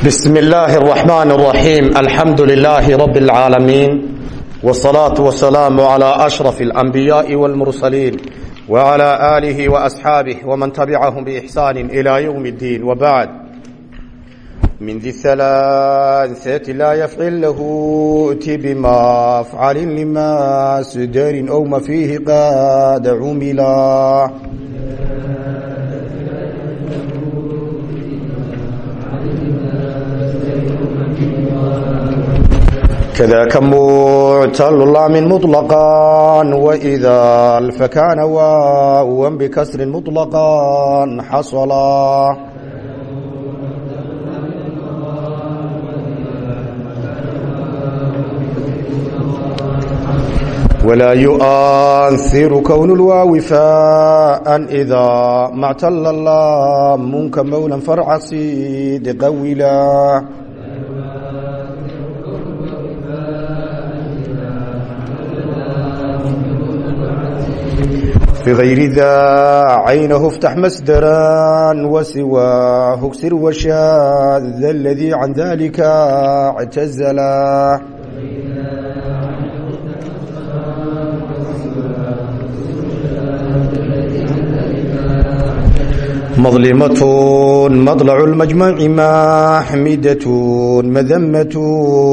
بسم الله الرحمن الرحيم الحمد لله رب العالمين والصلاة والسلام على أشرف الأنبياء والمرسلين وعلى آله وأصحابه ومن تبعهم بإحسان إلى يوم الدين وبعد من ذي الثلاثة لا يفعل له ائت بما افعل لما سدر أو ما فيه قاد عملا kadaaka muctalu laamin muطlaqan waidal fakaana waawan bikasrin muطlaqan xasala walaa yu'ahiru kownu lwaawi faaan idaa mactala laamunka mowlan farca sidiqa wila قولا في غير ذا عينه افتح مسدرا وسواه اكسر وشاذ الذي عن ذلك اعتزلا مظلمة مضلع المجمع محمدة مذمة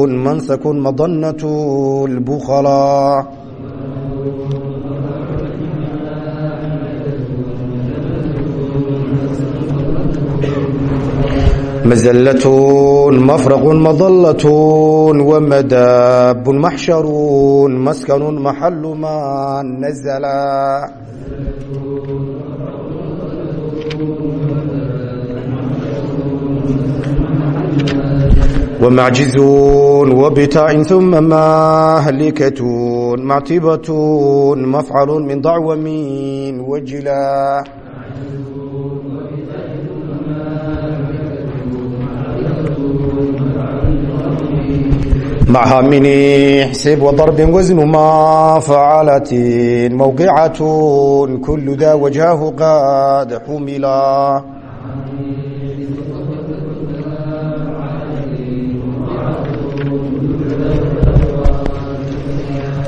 منسك مضنة البخلاء مزلة مفرق مضلة ومداب محشر مسكن محل ما نزلا ومعجز وبتاع ثم مهلكة معتبة مفعل من ضعوم وجلا معها من حسب وضرب وزن ما فعلت موقعة كل ذا وجهه قد حملا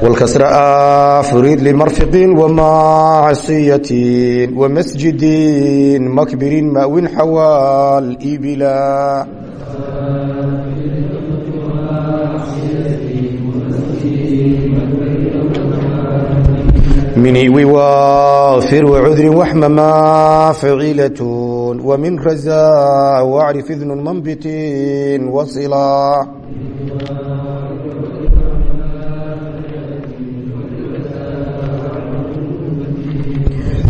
والكسر أفريد لمرفق ومعصية ومسجد مكبر مأو حوال إبلا mini wwaafir wcudri waxma maaficilat wmin raza wacrif idnu manbitin wasila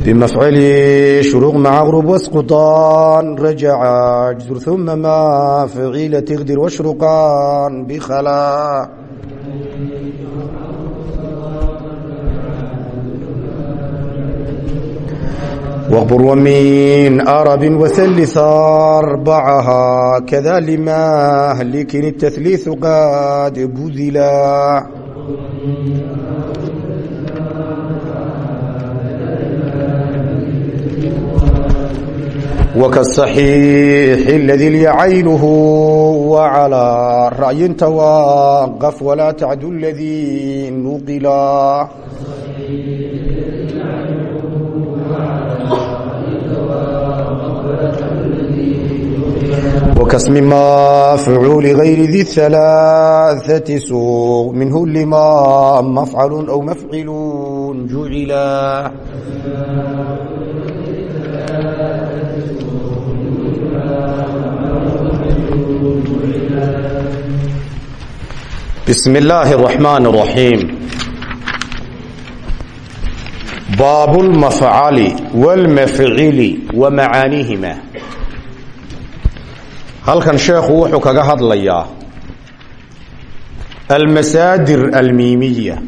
bimafcili shuruq maca qrub wasqutaan rajaca jzur uma maaficila tgdir washruqaan bikhala بخلا واغبر ومن أرب وثلث أربعها كذا لمهلك التثليث قد بذلا وكالصحيح الذي لي عينه وعلى رأي توقف ولا تعد الذي نقلا وكاسم مفعول غير ذي الثلاثة سوء منه لما مفعل أو مفعل جعلا بسم الله الرحمن الرحيم باب المفعل والمفعل ومعانيهما halkan sheekhu wuxuu kaga hadlayaa almasaadir almiimiya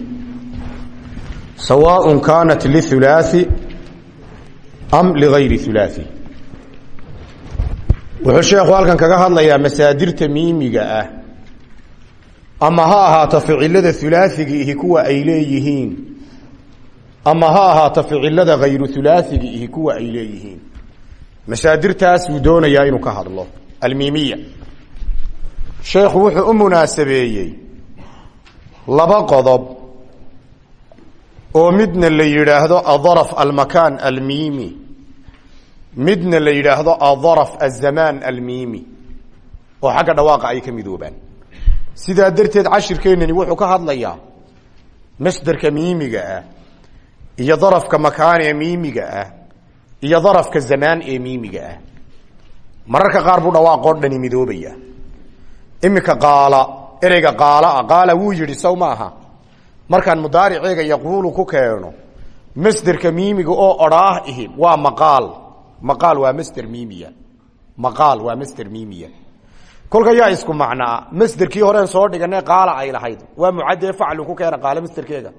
sawaaء kaanat lihulaaثi am ligayri hulaaثi wuxuu sheekhu halkan kaga hadlayaa masaadirta miimiga ah ama ha ahaato ficilada hulaaثiga ihi kuwa ay leeyihiin ama ha ahaato ficilada hayru hulaaثiga ihi kuwa ay leeyihiin masaadirtaasuu doonayaa inuu ka hadlo almiimiya sheekhu wuxuu u munaasabeeyey laba qodob oo midna la yidhaahdo adaraf almakaan almiimi midna la yidhaahdo adaraf azamaan almiimi oo xagga dhawaaqa ay ka midoobaan sidaa darteed cashirkeennani wuxuu ka hadlayaa masderka miimiga ah iyo darafka makaan ee miimiga ah iyo darafka zamaan ee miimiga ah mararka qaar buu dhawaaqoo dhani midoobaya. Iminka qaala ereyga qaala qaala wuu yidhi maaha markaan mudaariceega yaquulu ku keeno masderka miimiga oo odhaah ihi waa maqaal. Maqaal waa masder miimiya. Maqaal waa masder miimiya. Kolka yaa isku macnaa masderkii horeen soo dhigane qaala ay lahayd. Waa mucadee faclu ku keena qaala masderkeega.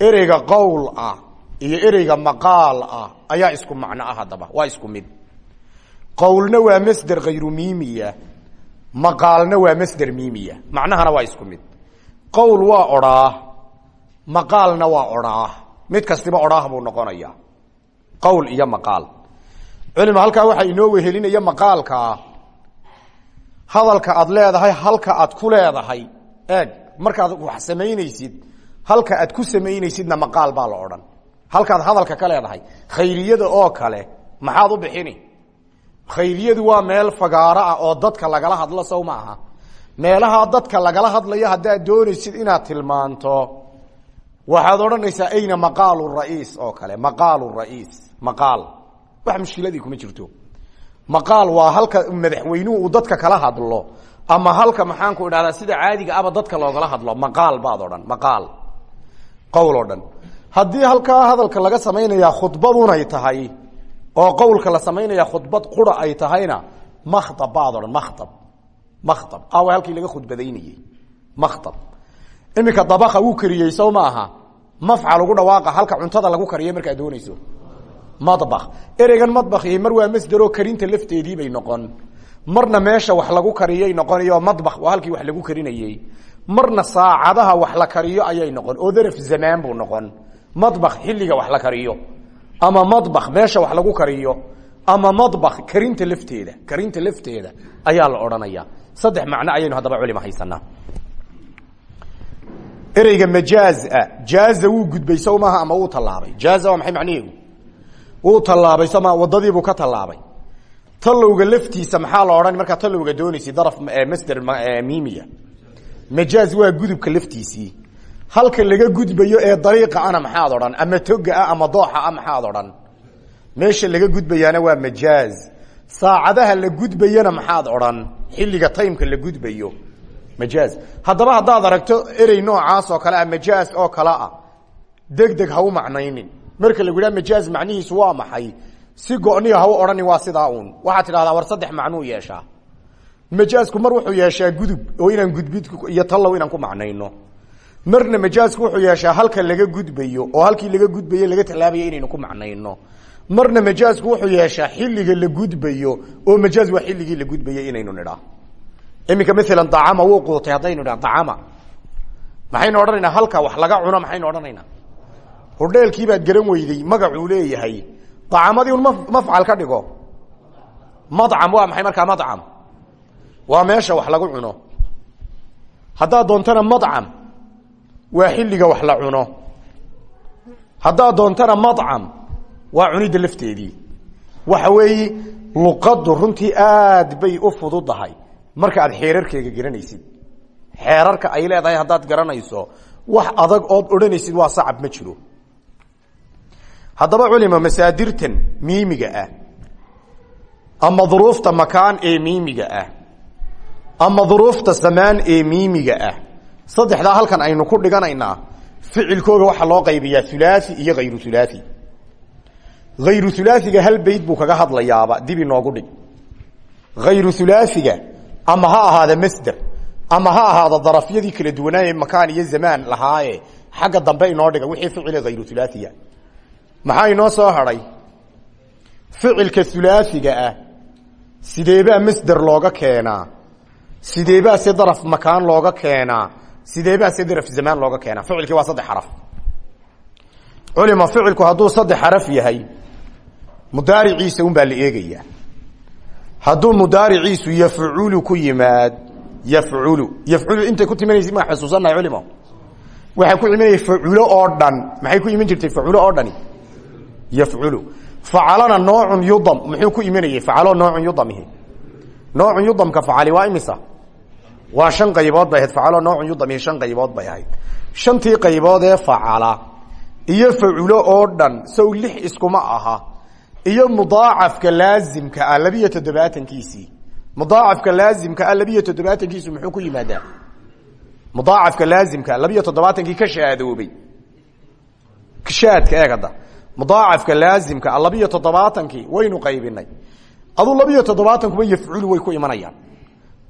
Ereyga qowl ah iyo ereyga maqaal ah ayaa isku macno ah haddaba waa isku mid qowlna waa masder khayru miimiya. Maqaalna waa masder miimiya. Macnahana waa isku mid. Qowl waa odhaah maqaalna waa odhaah. Mid kastiba odhaah buu noqonaya qowl iyo maqaal. Culima halkaa waxaa inoo wehelinaya maqaalkaa hadalka aad leedahay halka aad ku leedahay. Eeg markaad wax samaynaysid halka aad ku samaynaysidna maqaal baa la odhan. Halkaad hadalka ka leedahay khayriyada oo kale maxaad u bixini khayriyadu waa meel fagaaro ah oo dadka lagala hadlo sow ma aha. Meelahaa dadka lagala hadlayo haddaad doonaysid inaad tilmaanto waxaad odhanaysaa ayna maqaalu raiis? oo kale maqaalu raiis maqaal. Wax mushkiladii kuma jirto. Maqaal waa halka madaxweynuhu uu dadka kala hadlo ama halka maxaanku idhahdaa sida caadiga aba dadka loogala hadlo. Maqaal baad odhan maqaal. Qowl oo dhan haddii halkaa hadalka laga samaynayaa khudbadunay tahay oo qowlka la samaynaya khudbad qura ay tahayna makhab baad odhan makhab makhab awa halkii laga khudbadaynayey makhab iminka dabaka wuu kariyey sow ma ugu dhawaaqa halka cuntada lagu kariyo markaad doonayso. Madbak ereygan madbakhi mar waa masderoo karinta lafteedii bay noqon. Marna meesha wax lagu kariyay noqonayo madbak waa halkii wax lagu karinayey. Marna saacadaha wax la kariyo ayay noqon oo daraf zamaan buu noqon. Madbak xilliga wax la kariyo ama madbak meesha wax lagu kariyo ama madbak karinta lafteeda karinta lafteeda ayaa la odhanaya. Saddex macno ayaynu haddaba culima haysanaa. Ereyga majaaza jaaza wuu gudbay sow ama wuu tallaabay? Jaaza waa maxay macnaheedu wuu tallaabay soma wadadiibuu ka tallaabay. Tallowga laftiisa maxaa la odhan? Markaa tallowga doonaysa daraf masder miimiya. Majaaz waa gudubka laftiisii halka laga gudbayo ee dariiqa ana maxaad odhan ama toga ah ama dooxa ah maxaad odhan. Meesha laga gudbayaana waa majaaz. Saacadaha la gudbayana maxaad odhan xilliga taymka la gudbayo. Majaaz. Haddaba haddaad aragto erey noocaas oo kale ah majaaz oo kale ah deg ha u macnaynin. Marka lagu yidhaha majaaz macnihiisu waa maxay? Si go'niya ha u odhani waa sidaa uun. Waxaad tidhahdaa war saddex macnuu yeeshaa. Majaazku mar wuxuu yeeshaa gudub oo inaan gudbid iyo tallow inaan ku macnayno marna majaazku wuxuu yeeshaa halka laga gudbayo oo halkii laga gudbayo laga tallaabayo inaynu ku macnayno. Marna majaazku wuxuu yeeshaa xilliga la gudbayo oo majaaz waa xilligii la gudbayay inaynu nidhaa iminka maalan dacama wuu quutay haddaynu nidha dacama maxaynu odhanaynaa? Halka wax laga cuno maxaynu odhanaynaa? Hordheelkiibaad garan weyday magacuu leeyahay. Dacamadii un mafcal ka dhigo. Madcam waa maxay markaa madcam? Waa meesha wax lagu cuno. Haddaad doontana madcam waa xilliga wax la cuno. Haddaad doontana madcam waa cunidda lafteedii. Waxa weeye luqaddu runtii aad bay u fududahay. Marka aad xeerarkeega garanaysid xeerarka ay leedahay haddaad garanayso wax adag ood odhanaysid waa sacab ma jiro. Haddaba culima masaadirtan miimiga ah ama duruufta makaan ee miimiga ah ama duruufta samaan ee miimiga ah saddexdaa halkan aynu ku dhiganaynaa ficilkooga waxaa loo qaybiyaa hulaai iyo hayru hulaai hayru hulaaiga hal bayd buu kaga hadlayaaba dib inoogu dhig. Hayru hulaaiga ama ha ahaada masder ama ha ahaada darafyadii kala duwanaaye makaan iyo zamaan lahaaye xagga dambe inoo dhiga wixii ficile hayru hulaaiga maxaa inoo soo hadhay? Ficilka hulaaiga ah sideebaa masder looga keenaa? Sideebaa se daraf makaan looga keenaa sideebaa se daraf zamaan looga keenaa ficilkii waa saddex xaraf. Culima ficilku hadduu saddex xaraf yahay mudaariciisa un baa la eegayaa. Hadduu mudaariciisu yafculu ku yimaad yafculu yafculu intay ku timanaysa ma xusuusannahay culimo. Waxay ku imanaya faculo oo dhan. Maxay ku iman jirtay faculo oo dhani? Yafculu facalana noocun yudam. Muxuu ku imanayey facalo noocun yudamihi. Noocun yudamka facali waa imisa waa shan qaybood bay ahayd. Facalo noocun yudamihi shan qaybood bay ahayd. Shantii qaybood ee facala iyo faculo oo dhan sow lix iskuma aha iyo mudaacafka laazimka ah labiyo toddobaatankiisii. Mudaacafka laazimka ah labiyo toddobaatankiisu muxuu ku yimaadaa? Mudaacafka laazimka labiyo toddobaatankii ka shaadoobay shaadka eegada mudaacafka laazimka ah labiyo waynu qaybinay. Aduu labiyo toddobaatankuba yafculu way ku imanayaan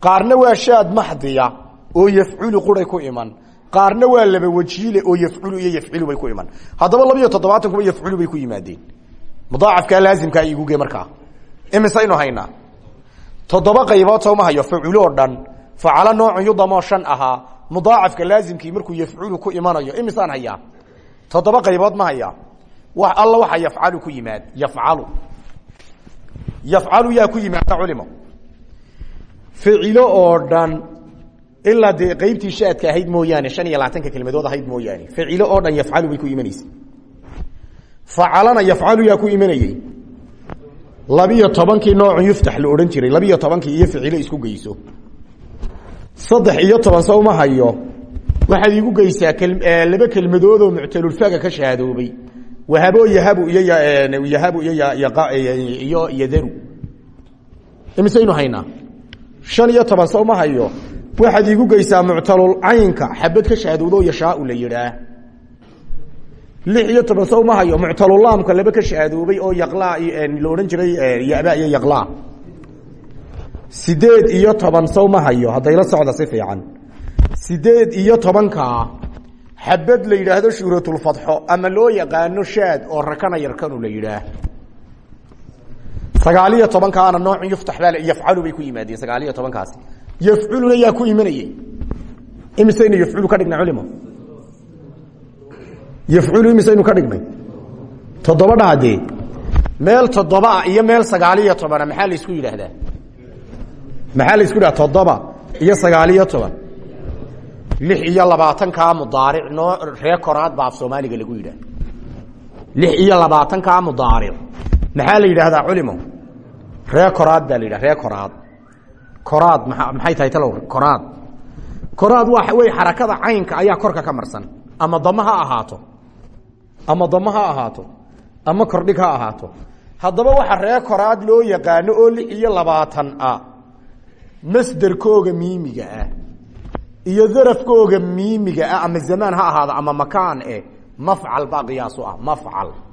qaarna waa shaad maxdiya oo yafculu quray ku iman. Qaarna waa laba wajiile oo yafculu iyo yafcilu bay ku iman. Haddaba labiyo toddobaatankuba yafculu bay ku yimaadeen. Mudaacafka laazimkaa iguge markaa imisaynu haynaa toddoba qaybood sowma hayo faculoo dhan. Facalo noocu yudamoo shan ahaa mudaacafka laazimkii markuu yafculu ku imanayo imisaan hayaa toddoba qaybood ma hayaa alla waxa yafcalu ku yimaad yafcalu. Yafcalu yaa ku yimaada culimo ficilo oo dhan ilaa dee qaybtii shaadka ahayd mooyaane shan iyo labaatanka kelmadood ahayd mooyaane ficilo oo dhan yafcalu bay ku imanaysa. Facalana yafcalu yaa ku imanayey labiyo tobankii noocun yuftax la odhan jiray labiyo tobankii iyo ficilo isku geyso. Saddex iyo toban sowma hayo. Waxaad iigu geysaa laba kelmadoodoo muctalulfaga ka shaadoobay. Wahabo yahabu iyo yahabu iyo iyo yadaru imisaynu haynaa shan iyo toban sowma hayo. Waxaad iigu geysaa muctalul caynka xabad ka shaadowdo yashaau la yidhaah. lix iyo toban sow ma hayo. Muctalulaamka laba ka shaadoobay oo yaqlaa la odhan jiray yaba iyo yaqlaa. sideed iyo toban sow ma hayo. Haddayla socda si fiican. sideed iyo tobankaa xabad la yidhaahdo shuhratulfatxo ama loo yaqaano shaad oo rakana yarkanu la yidhaah sagaaliyo tobankaana noocun yuftax baa yafcalu bay ku yimaadeen sagaaliyo tobankaasi yafculuna yaa ku imanayey imisaynu yafculu ka dhigna culimo? Yafculu imisaynu ka dhignay toddoba dhaadee meel toddoba iyo meel sagaaliyo tobana maxaa laysku yidhaahdaa? Maxaa laysku yidhahda toddoba iyo sagaaliyo toban. Lix iyo labaatankaa mudaaric noo ree koraad baa soomaaliga lagu yidhaah lix iyo labaatankaa mudaaric. Maxaa la yidhaahdaa culimo ree koraad baa la yidhaha ree koraad. Koraad maa maxay tahay talow? Koraad. Koraad waa wey xarakada caynka ayaa korka ka marsan. Ama damo ha ahaato. Ama damo ha ahaato. Ama kordhig ha ahaato. Haddaba waxa ree koraad loo yaqaano oo lix iyo labaatan ah masderkooga miimiga ah iyo darafkooga miimiga ah ama zamaan ha ahaado ama makaan eh mafcal baa qiyaasu ah mafcal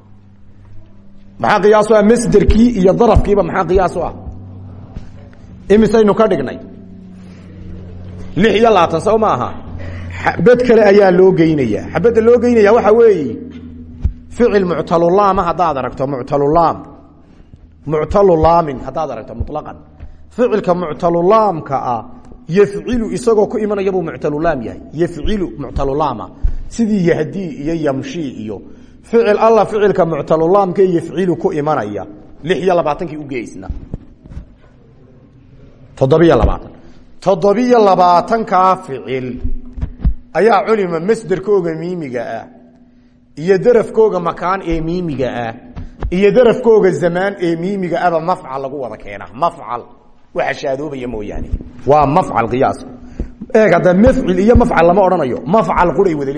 maxaa qiyaasu ah masderkii iyo darafkiiba maxaa qiyaasu ah? imisaynu ka dhignay. lix iyo labaatan sow ma aha? xabad kale ayaa loo geynaya. xabadda loo geynaya waxa weeye ficil muctalulaama haddaad aragto muctalulaam muctalulaamin haddaad aragto muطlaqan ficilka muctalulaamka ah yafcilu isagoo ku imanaya buu muctalulaam yahay. yafcilu muctalulaama sidii yahdii iyo yamshi iyo ficil alla ficilka muctalulaamkae yafcilu ku imanaya lix iyo labaatankii ugeysna toddobiyo labaatan. Toddobiyo labaatankaa ficil ayaa culima masderkooga miimiga ah iyo darafkooga makaan ee miimiga ah iyo darafkooga zamaan ee miimiga ahba mafcal lagu wada keena mafcal. Waxa shaadoobaya mooyaane. Waa mafcal qiyaasku eeg hadda mafcil iyo mafcal lama odhanayo. Mafcal quray wada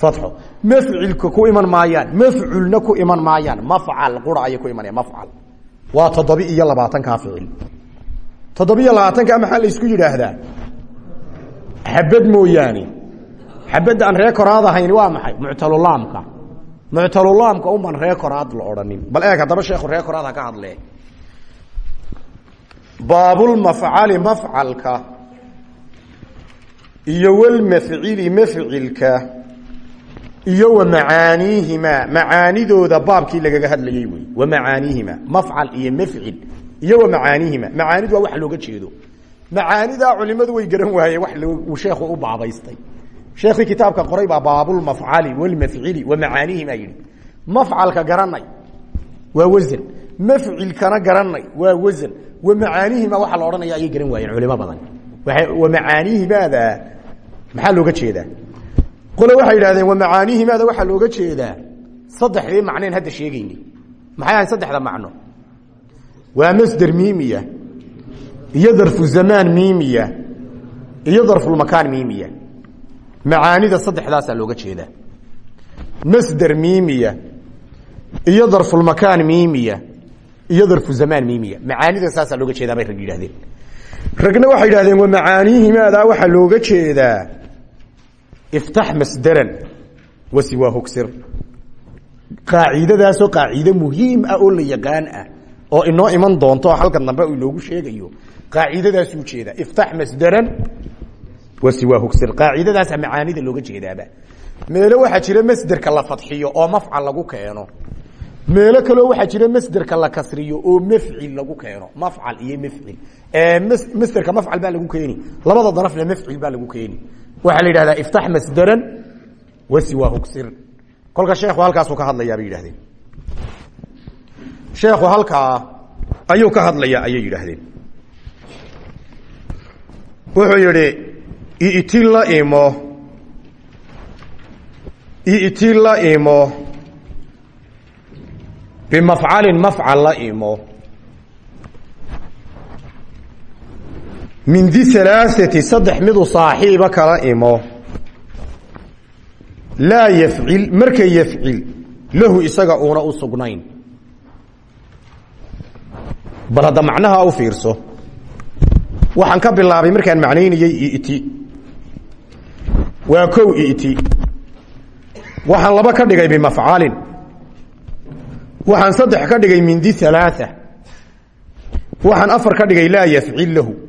fatxo mafcilka ku iman maayaan mafculna ku iman maayaan. Mafcal qura ayay ku imanaya mafcal waa toddobi iyo labaatankaa ficil toddobiyo labaatanka maxaa la isku yidhaahdaa? Xabad mooyaane. Xabadda aan ree koraad ahayn waa maxay? Muctalulaamka muctalulaamka unbaan ree koraad la odhanin. Bal eeg haddaba sheekhu ree koraad ha ka hadlee. Baabulmafcali mafcalka iyo walmafcili mafcilka iyo wa macaaniihimaa macaanidooda baabkii lagaga hadlayey wey wa macaaniihima mafcal iyo mafcil. Iyo wa macaaniihima macaanidu waa wax looga jeedo. Macaanidaa culimadu way garan waayeen uu sheekhu u baabaystay. Sheekhii kitaabka qoray baa baabulmafcali walmafcili wa macaaniihima yidhi. Mafcalka garanay waa wasan mafcilkana garanay waa wasan wa macaanihima waxaa la odhanaya ayay garan waayeen culimo badan. Wa macaanihimaada maxaa looga jeedaa qole waxay yidhahdeen wa macaanihimaada waxaa looga jeedaa? Saddexdii macneen hadda sheegayni. Maxay ahayn saddexda macno? Waa masder miimiya iyo darfu zamaan miimiya iyo darfulmakaan miimiya. Macaanida saddexdaasaa looga jeedaa. Masder miimiya iyo darfulmakaan miimiya iyo darfu zamaan miimiya. Macaanida saasaa looga jeedaa bay rag ragna waxay yidhahdeen wa macaaniihimaadaa waxaa looga jeedaa iftax masderan wasiwaa hogsir qaacidadaasoo qaaciide muhiim ah oo la yaqaan ah oo inoo iman doonto halkan dambe inoogu sheegayo qaacidadaasuu jeeda iftax masderan wasiwaa hogsir qaacidadaasa macaanida looga jeedaaba meelo waxaa jira masderka la fadxiyo oo mafcal lagu keeno meelo kaleo waxaa jira masderka la kasriyo oo mafcil lagu keeno mafcal iyo mafcil masderka mafcal baa lagu keeni labada darafna mafcil baa lagu keeni waxaa la yidhahdaa iftax masderan wasiwaa hogsir kolka sheekhu halkaasuu ka hadlayaa bay yidhahdeen sheekhu halkaa ayuu ka hadlayaa ayay yidhaahdeen. Wuxuu yidhi iti la imo iti la imo bimafcalin mafcal la imo min di alaaati saddex midu saaxiiba kala imo. Laa yafcil marka yafcil lahu isaga uuna u sugnayn. Bal hadda macnaha u fiirso waxaan ka bilaabay markaan macnaynayey iti. Waa kow iti. Waxaan laba ka dhigay bimafcalin waxaan saddex ka dhigay min di alaaثa waxaan afar ka dhigay laa yafcil lahu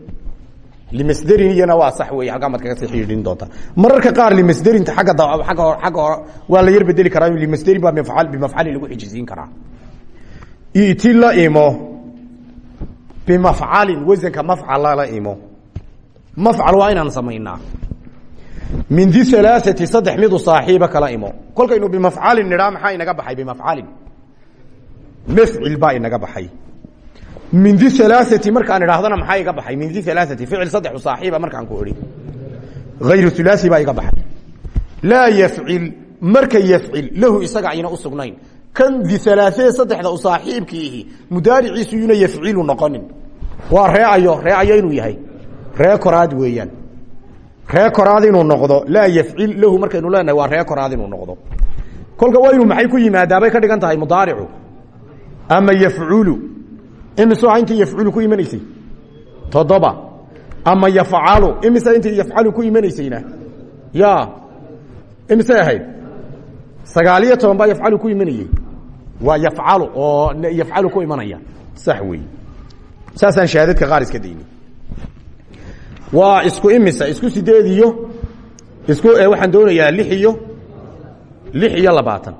limasderin iyana waa sax wey halkaa maad kaga sii xidhiidhin doontaa mararka qaar limasderinta agga agga agga waa la yar bedeli karaa limasderin baa mafcal bimafcalin lagu xijisiin karaa. Iti la imo bimafcalin wasanka mafcala la imo. Mafcal waa inaan samaynaa. Min di alaaثati saddex midu saaxiiba kala imo. Kolkaynu bimafcalin nidhaa maxaa inaga baxay? Bimafcalin. Mafcil baa inaga baxay mindi alaaati markaan idhaahdana maxaa iga baxay? Mindi alaaati ficil saddexu saaxiiba markaan ku idhi. Ayru ulaai baa iga baxay. Laa yafcil marka yafcil lahu isaga ayna u kan di alaaee saddexda u saaxiibkiihi mudaariciisu yuuna yafcilu noqonin. Waa reeayo inuu yahay. Ree weeyaan. Ree inuu noqdo laa yafcil lahu markaynu leenahay waa ree inuu noqdo. Kolka waa inuu maxay ku yimaadaabay ka dhigan tahay ama yafculu imise inta yafculu ku imanaysay? Toddoba. Ama yafcalu imise inta yafcalu ku imanaysayna? Ya. Imise ahayd. Sagaaliyo toban baa yafcalu ku imanayey waa yafcalu oo yafcalu ku imanaya. Sax wey saasaan shahaadadka qaar iska dayni waa isku imisa isku sideed iyo isku waxaan doonayaa lix iyo lix iyo labaatan.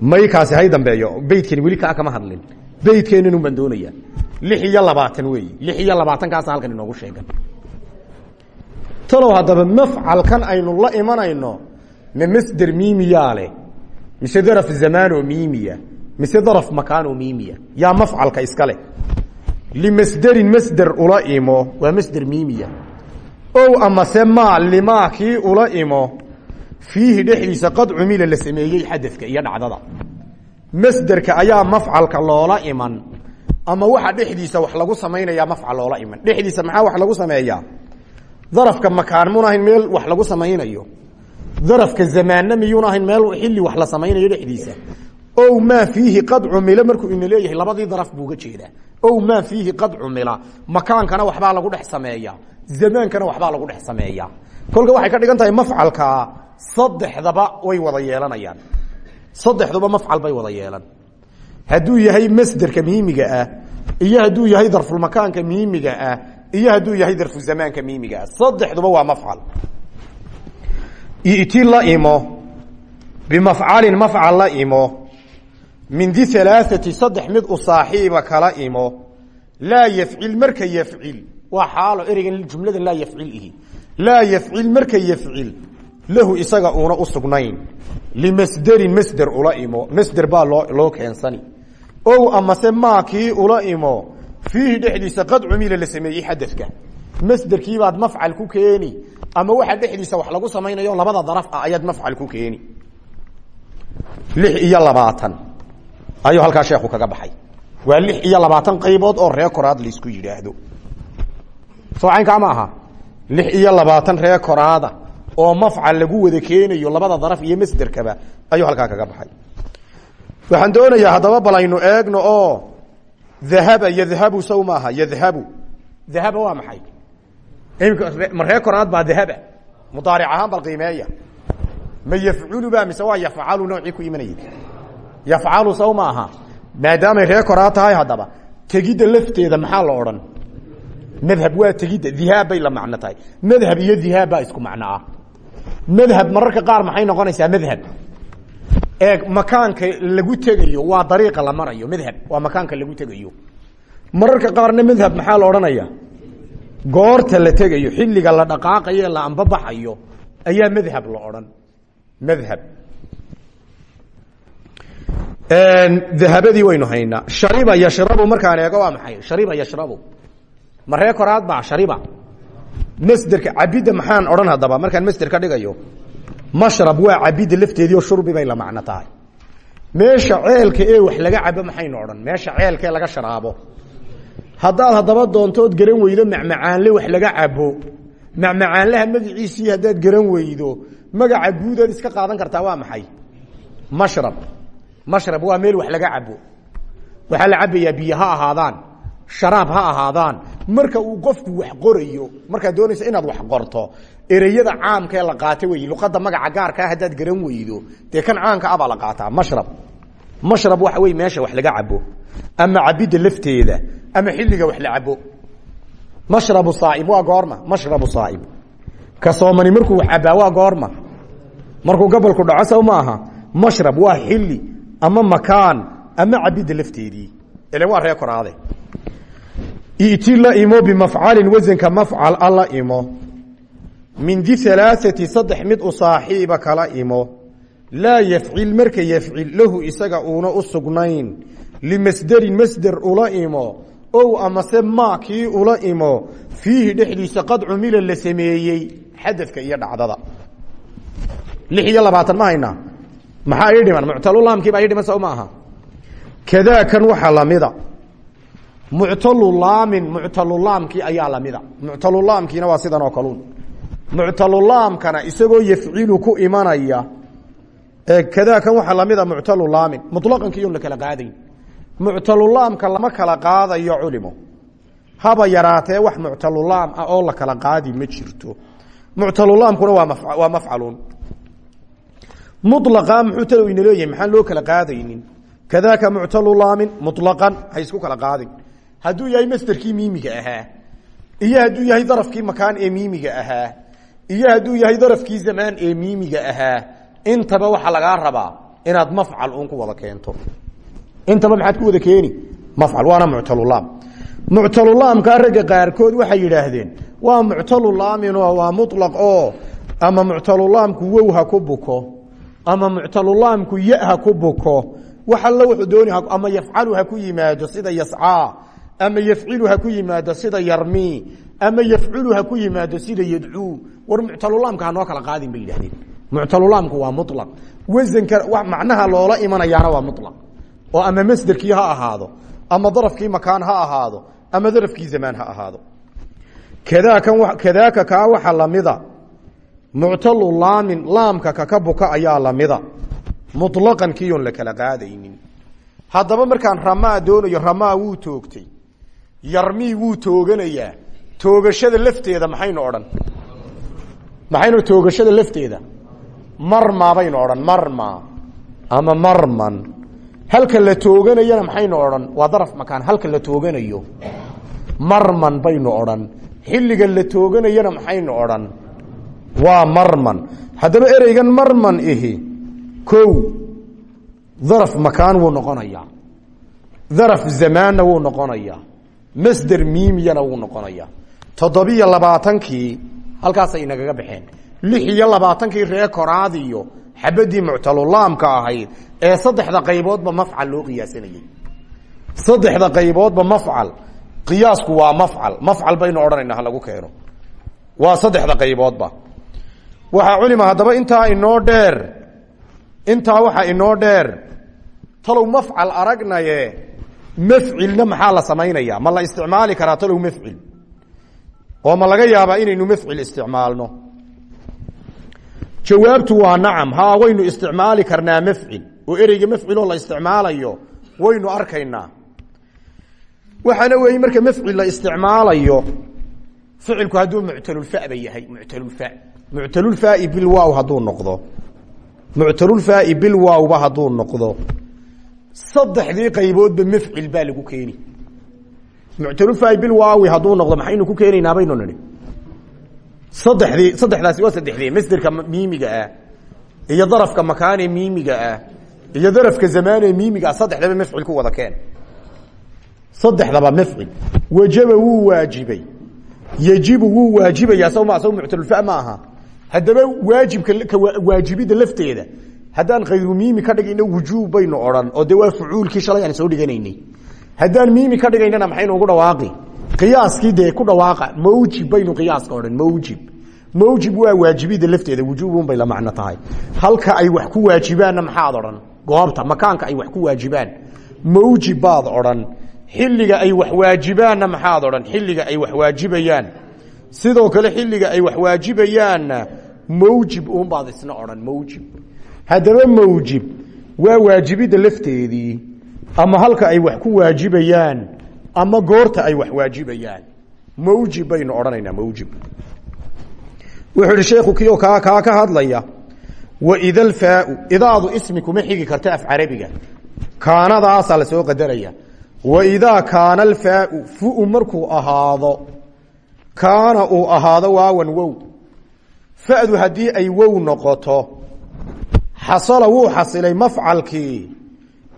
Maykaasi hay dambeeyo. Beydkani weli kaa kama hadlin beydkeenanu baan doonayaa lix iyo labaatan weeyi. Lix iyo labaatankaasa halkan inoogu sheegan. Talow haddaba mafcalkan aynu la imanayno ma masder miimiyaa leh mise daraf zamaanoo miimiya mise daraf makaanoo miimiya yaa mafcalka iska leh. Limasderin masder ula imo waa masder miimiya. Ow amase maa limaa kii ula imo fiihi dhexdiisa qad cumila la sameeyey xadadka iyo dhacdada masderka ayaa mafcalka loola iman. Ama waxa dhexdiisa wax lagu samaynaya mafcal loola iman. Dhexdiisa maxaa wax lagu sameeyaa darafka makaan mun ahayn meel wax lagu samaynayo. Darafka zamaanna miyuun ahayn meel xilli wax la samaynayo dhexdiisa. Ow maa fiihi qad cumila markuu ina leeyahay labadii daraf buu uga jeedaa ow maa qad cumila makaankana waxbaa lagu dhex sameeya. Zamaankana waxbaa lagu dhex sameeya. Kolka waxay ka dhigan tahay saddexdaba way wada yeelanayaan saddexduba mafcal bay wada yeelan. Hadduu yahay masderka miimiga ah iyo hadduu yahay darfulmakaanka miimiga ah iyo hadduu yahay darfuzamaanka miimiga ah saddexduba waa mafcal. Iti la imo bimafcalin mafcal la imo min di alaaثati saddex mid u saaxiiba kala imo. Laa yafcil marka yafcil waa xaalo ereygan jumladan laa yafcil ihi. Laa yafcil marka yafcil lahu isaga uuna u sugnayn. Limasderin masder ula imo. Masder baa loo loo keensani. Ow amase maakii ula imo. Fiihi dhexdiisa qad cumila la sameeyey xadadka. Masderkiibaad mafcal ku keeni. Ama waxa dhexdiisa wax lagu samaynayo labada daraf ah ayaad mafcal ku keeni. Lix iyo labaatan. Ayuu halkaa sheekhu kaga baxay. Waa lix iyo labaatan qaybood oo ree koraad la isku yidhaahdo. Soo caynkaa ma aha. Lix iyo labaatan ree oo mafcal lagu wada keenayo labada daraf iyo masderkaba ayuu halkaa kaga baxay. Waxaan doonayaa haddaba bal aynu eegno oo dahaba yadhabu saw maaha yadhabu. Waa maxay? Ma koraad baa dahaba? Mudaaric ahaan bal qiimeeya. Ma yafculu ba mise waa yafcalu noocii ku imanayay? Yafcalu saw ma aha. Maadaamay ree koraad tahay haddaba tegidda lafteeda maxaa la odhan? Madhab waa tegidda dihaab bay la macno tahay. Madhab iyo dihaab baa isku macno ah madhab mararka qaar maxay noqonaysaa madhab? Eeg makaanka lagu tegayo waa dariiqa la marayo madhab waa makaanka lagu tegayo. Mararka qaarna madhab maxaa la odhanaya? Goorta la tegayo xilliga la dhaqaaqayo la ambabaxayo ayaa madhab la odhan. Madhab. Dahabadii waynu haynaa shariba yashrabu markaan eego waa maxay? Shariba yashrabu. Ma ree koraad baa shariba masderka cabidda maxaan odhan haddaba markaan masder ka dhigayo mashrab waa cabidda lafteedii oo shurbi bay la macno tahay. Meesha ceelka ee wax laga cabo maxaynu odhan meesha ceelkaee laga sharaabo. Haddaad haddaba doontood garan weydo macmacaanle wax laga cabo macmacaanlaha magaciisii haddaad garan weydo magaca guudaad iska qaadan kartaa waa maxay? Mashrab. Mashrab waa meel wax laga cabo. Waxaa la cabayaa biyo ha ahaadaan sharaab ha ahaadaan marka uu qofku wax qorayo markaad doonaysa inaad wax qorto ereyada caamkaee la qaata wey luqadda magaca gaarkaa haddaad garan weydo dee kan caanka abaa la qaataa? Mashrab. Mashrab waxa wey meesha wax laga cabo. Ama cabidda lafteeda ama xilliga wax la cabo. Mashrabu saaib waa goorma. Mashrabu saaib. Ka soomani markuu wax cabaa waa goorma. Markuu gabolku dhaco sow mashrab waa xilli ama makaan ama cabidda lafteedii. Ilan waa ree koraade iti la imo bimafcalin wasanka mafcal a la imo. Min di alaaati saddex mid u saaxiiba kala imo. Laa yafcil marka yafcil lahu isaga uuna u sugnayn. Limasderin masder ula imo. Ow amase maa kii ula imo. Fiihi dhexdiisa qad cumila la sameeyey xadadka iyo dhacdada. Lix iyo labaatan ma haynaa maxaa ii dhiman muctalulaamkiibaa ii dhiman lamida muctalulaamin muctalulaamkii ayaa lamida muctalulaamkiina waa sidan oo kaluun. Muctalulaamkana isagoo yafcilu ku imanaya kadaakan waxaa lamida muctalulaamin. Mulaqankiiyon la kala qaadayn. Muctalulaamka lama kala qaadayo culimo. Haba yaraatee wax muctalulaam ah oo la kala qaadi ma jirto. Muctalulaamkuna waa waa mafcaluun. Mulaa muxuu talo ina leeyahay maxaan loo kala qaadaynin? Kadaaka muctalulaamin mulaqan ha isku kala qaadin hadduu yahay masderkii miimiga ahaa. Iyo hadduu yahay darafkii makaan ee miimiga ahaa. Iyo hadduu yahay darafkii zamaan ee miimiga ahaa. Intaba waxaa lagaa rabaa inaad mafcal uun ku wada keento. Intaba maxaad ku wada keeni? Mafcal waana muctalulaam. Muctalulaamkaa ragga qaarkood waxay yidhaahdeen waa muctalulaaminoo waa mulaq oo ama muctalulaamku wow ha ku buko ama muctalulaamku ya ha ku buko wax alla wuxuu dooni ama yafcalu ha ku yimaado sida yascaa ama yafcilu ha ku yimaado sida yarmi. Ama yafculu ha ku yimaado sida yadcuu war muctalulaamka hanoo kala qaadin bay yidhahdeen muctalulaamku waa mulaq wasanka macnaha loola imanayaana waa mulaq oo ama masderkii ha ahaado ama darafkii makaan ha ahaado ama darafkii zamaan ha ahaado. Kadaaka kaa waxa lamida muctalu laamin laamka kaka ayaa lamida mulaqan kiion la kala qaadaynin. Markaan ramaa doonayo ramaa wuu toogtay yarmii wuu tooganayaa. Toogashada lafteeda maxaynu odhan? Maxaynu toogashada lafteeda? Marma baynu odhan marma ama marman halka la tooganayana maxaynu odhan? Waa daraf makaan halka la tooganayo. Marman baynu odhan. Xilliga la tooganayana maxaynu odhan? Waa marman haddaba ereygan marman ihi o daraf makaan wuu noqonayaa. Daraf zamaanna wuu masder miimiyana wuu noqonayaa toddobiyo labaatankii halkaasay inagaga baxeen. Lix iyo labaatankii ree koraadiyo xabadii muctalulaamka ahayd ee saddexda qayboodba mafcal loo qiyaasanayey saddexda qayboodba mafcal qiyaasku waa mafcal. Mafcal baynu odhanayna ha lagu keeno. Waa saddexda qayboodba. Waxaa culima haddaba intaa inoo dheer intaa waxaa inoo dheer talow mafcal aragnaye mafcilna maxaa la samaynaya? Ma la isticmaali karaa talow mafcil oo ma laga yaabaa inaynu mafcil isticmaalno? Jawaabtu waa nacam. Haa waynu isticmaali karnaa mafcil oo ereyga mafciloo la isticmaalayo waynu arkaynaa. Waxaana weeye marka mafcil la isticmaalayo ficilku hadduu muctalulfaba yahay. Muctalulfa muctalulfaai bilwaaw hadduu noqdo. Muctalulfaai bilwaawba hadduu noqdo saddexdii qayboodba mafcil baa lagu keeni. Muctalulfaai bilwaawi hadduu noqdo maxaynu ku keenaynaa baynu nidhi saddexdii saddexdaasi waa saddexdee masderka miimiga ah iyo darafka makaane miimiga ah iyo darafka zamaane miimiga ah saddexdaba mafcil ku wada keen. Saddexdaba mafcil. Wajaba wuu waajibay. Yejibu wuu waajibayaa sawma saw muctalulfa ma aha. Haddaba waajibka waajibidda lafteeda haddaan khayru miimi ka dhigayno wujuub baynu odhan oo de waa shalay aan soo dhiganaynay. Haddaan miimi ka dhigaynana maxaynu ugu dhawaaqi? Qiyaaskii dee ku dhawaaqa mawjib baynu qiyaaska odhan mawjib. Mawjib waa waajibidda lafteeda wujuubun bay la macno tahay. Halka ay wax ku waajibaanna maxaad odhan? Goobta makaanka ay wax ku waajibaan. Mawjib baad odhan. Xilliga ay wax waajibaanna maxaad odhan? Xilliga ay wax waajibayaan. Sidoo kale xilliga ay wax waajibayaanna mawjib uunbaad isna odhan mawjib haddaba mawjib waa waajibidda lafteedii ama halka ay wax ku waajibayaan ama goorta ay wax waajibayaan. Mawjib baynu odhanaynaa mawjib. Wuxuu ihi sheekhu kio kaa kaa ka hadlaya waida alfaau idaadu ismi kuma xigi karta af carabiga. Kaanadaasaa la soo qadaraya. Waidaa kaana alfaau fu markuu ahaado kaana uu ahaado waawan wow. Fadu haddii ay wow noqoto xasala wuu xasilay mafcalkii.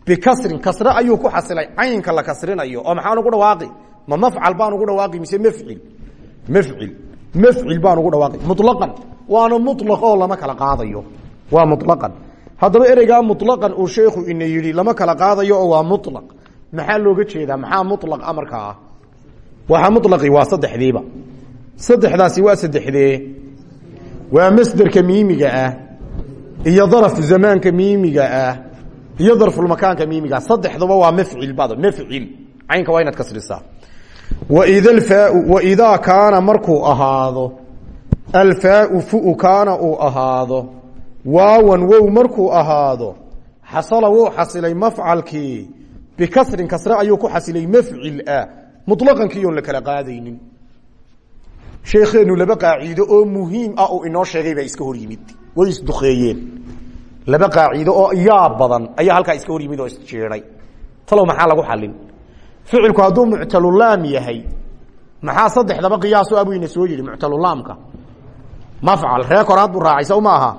Bikasrin kasre ayuu ku xasilay. Caynka la kasrinayo. Oo maxaan ugu dhawaaqi? Ma mafcal baan ugu dhawaaqi mise mafcil? Mafcil. Mafcil baan ugu dhawaaqi. Mulaqan waana mulaq lama kala qaadayo. Waa mulaqan haddaba ereygaa mulaqan uu sheekhu ina yidhi lama kala qaadayo oo waa mulaq maxaa looga jeedaa? Maxaa mulaq amarka ah waxaa mulaqi waa saddexdiiba. Saddexdaasi waa saddexdee. Waa masderka miimiga ah iyo daraf zamaanka miimiga ah. Iyo darfulmakaanka miimiga saddexduba waa mafcil bad mafcil caynka waa inaad kasrisaa waidaa kaana markuu ahaado alfaau fu kaana uu ahaado waawan wow markuu ahaado xasala wuu xasilay mafcalkii bikasrin kasre ayuu ku xasilay mafcil ah muطlaqankii oon la kala qaadaynin. Sheekheenu laba qaaciido oo muhiim ah uu inoo sheegay baa iska hor yimid way isdukeeyeen laba qaaciido oo yaab badan ayaa halkaa iska hor yimid oo isjeeday talow maxaa lagu xalin ficilku hadduu muctalulaam yahay maxaa saddexdaba qiyaaso abuu ina soo yihi muctalulaamka mafcal ree koraad buu raacay aha?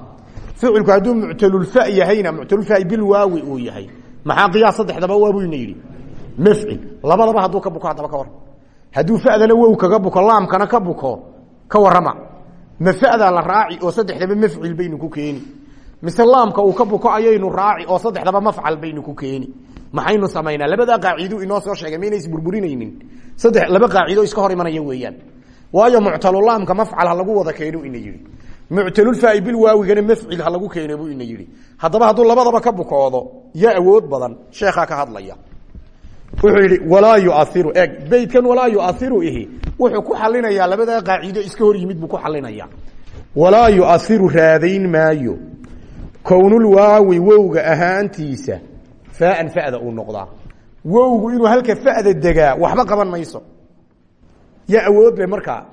Ficilku hadduu muctalulfa yahayna muctalulfa bilwaawi uu yahay maxaa qiyaas saddexdaba abuu ina yidhi? Mafcil. Labadaba hadduu ka buko haddaba ka war hadduu fadana wow kaga buko laamkana ka buko ka warama ma fadaa la raaci oo saddexdaba mafcil baynu ku keeni. Mise laamka uu ka buko ayaynu raaci oo saddexdaba mafcal baynu ku keeni. Maxaynu samaynaa labadaa qaaciido inoo soo sheegay mayna isburburinaynin saddex laba qaacido iska hor imanaya weeyaan. Waayo muctalulaamka mafcal lagu wada keeno ina yihi muctalulfaai bilwaawigana mafcil ha lagu keeno buu ina yihi haddaba hadduu labadaba ka bukoodo yaa awood badan sheekhaa ka hadlaya wuxuu yidhi walaa yuairu eg beydkan walaa yuairu ihi. Wuxuu ku xalinayaa labadaa qaaciido iska hor yimid buu ku xalinaya walaa yuairu raadayn maayo. Kownulwaawi wowga ahaantiisa faaan fada uu noqdaa. Wowgu inuu halka fada degaa waxba qaban mayso. Yaa awood le markaa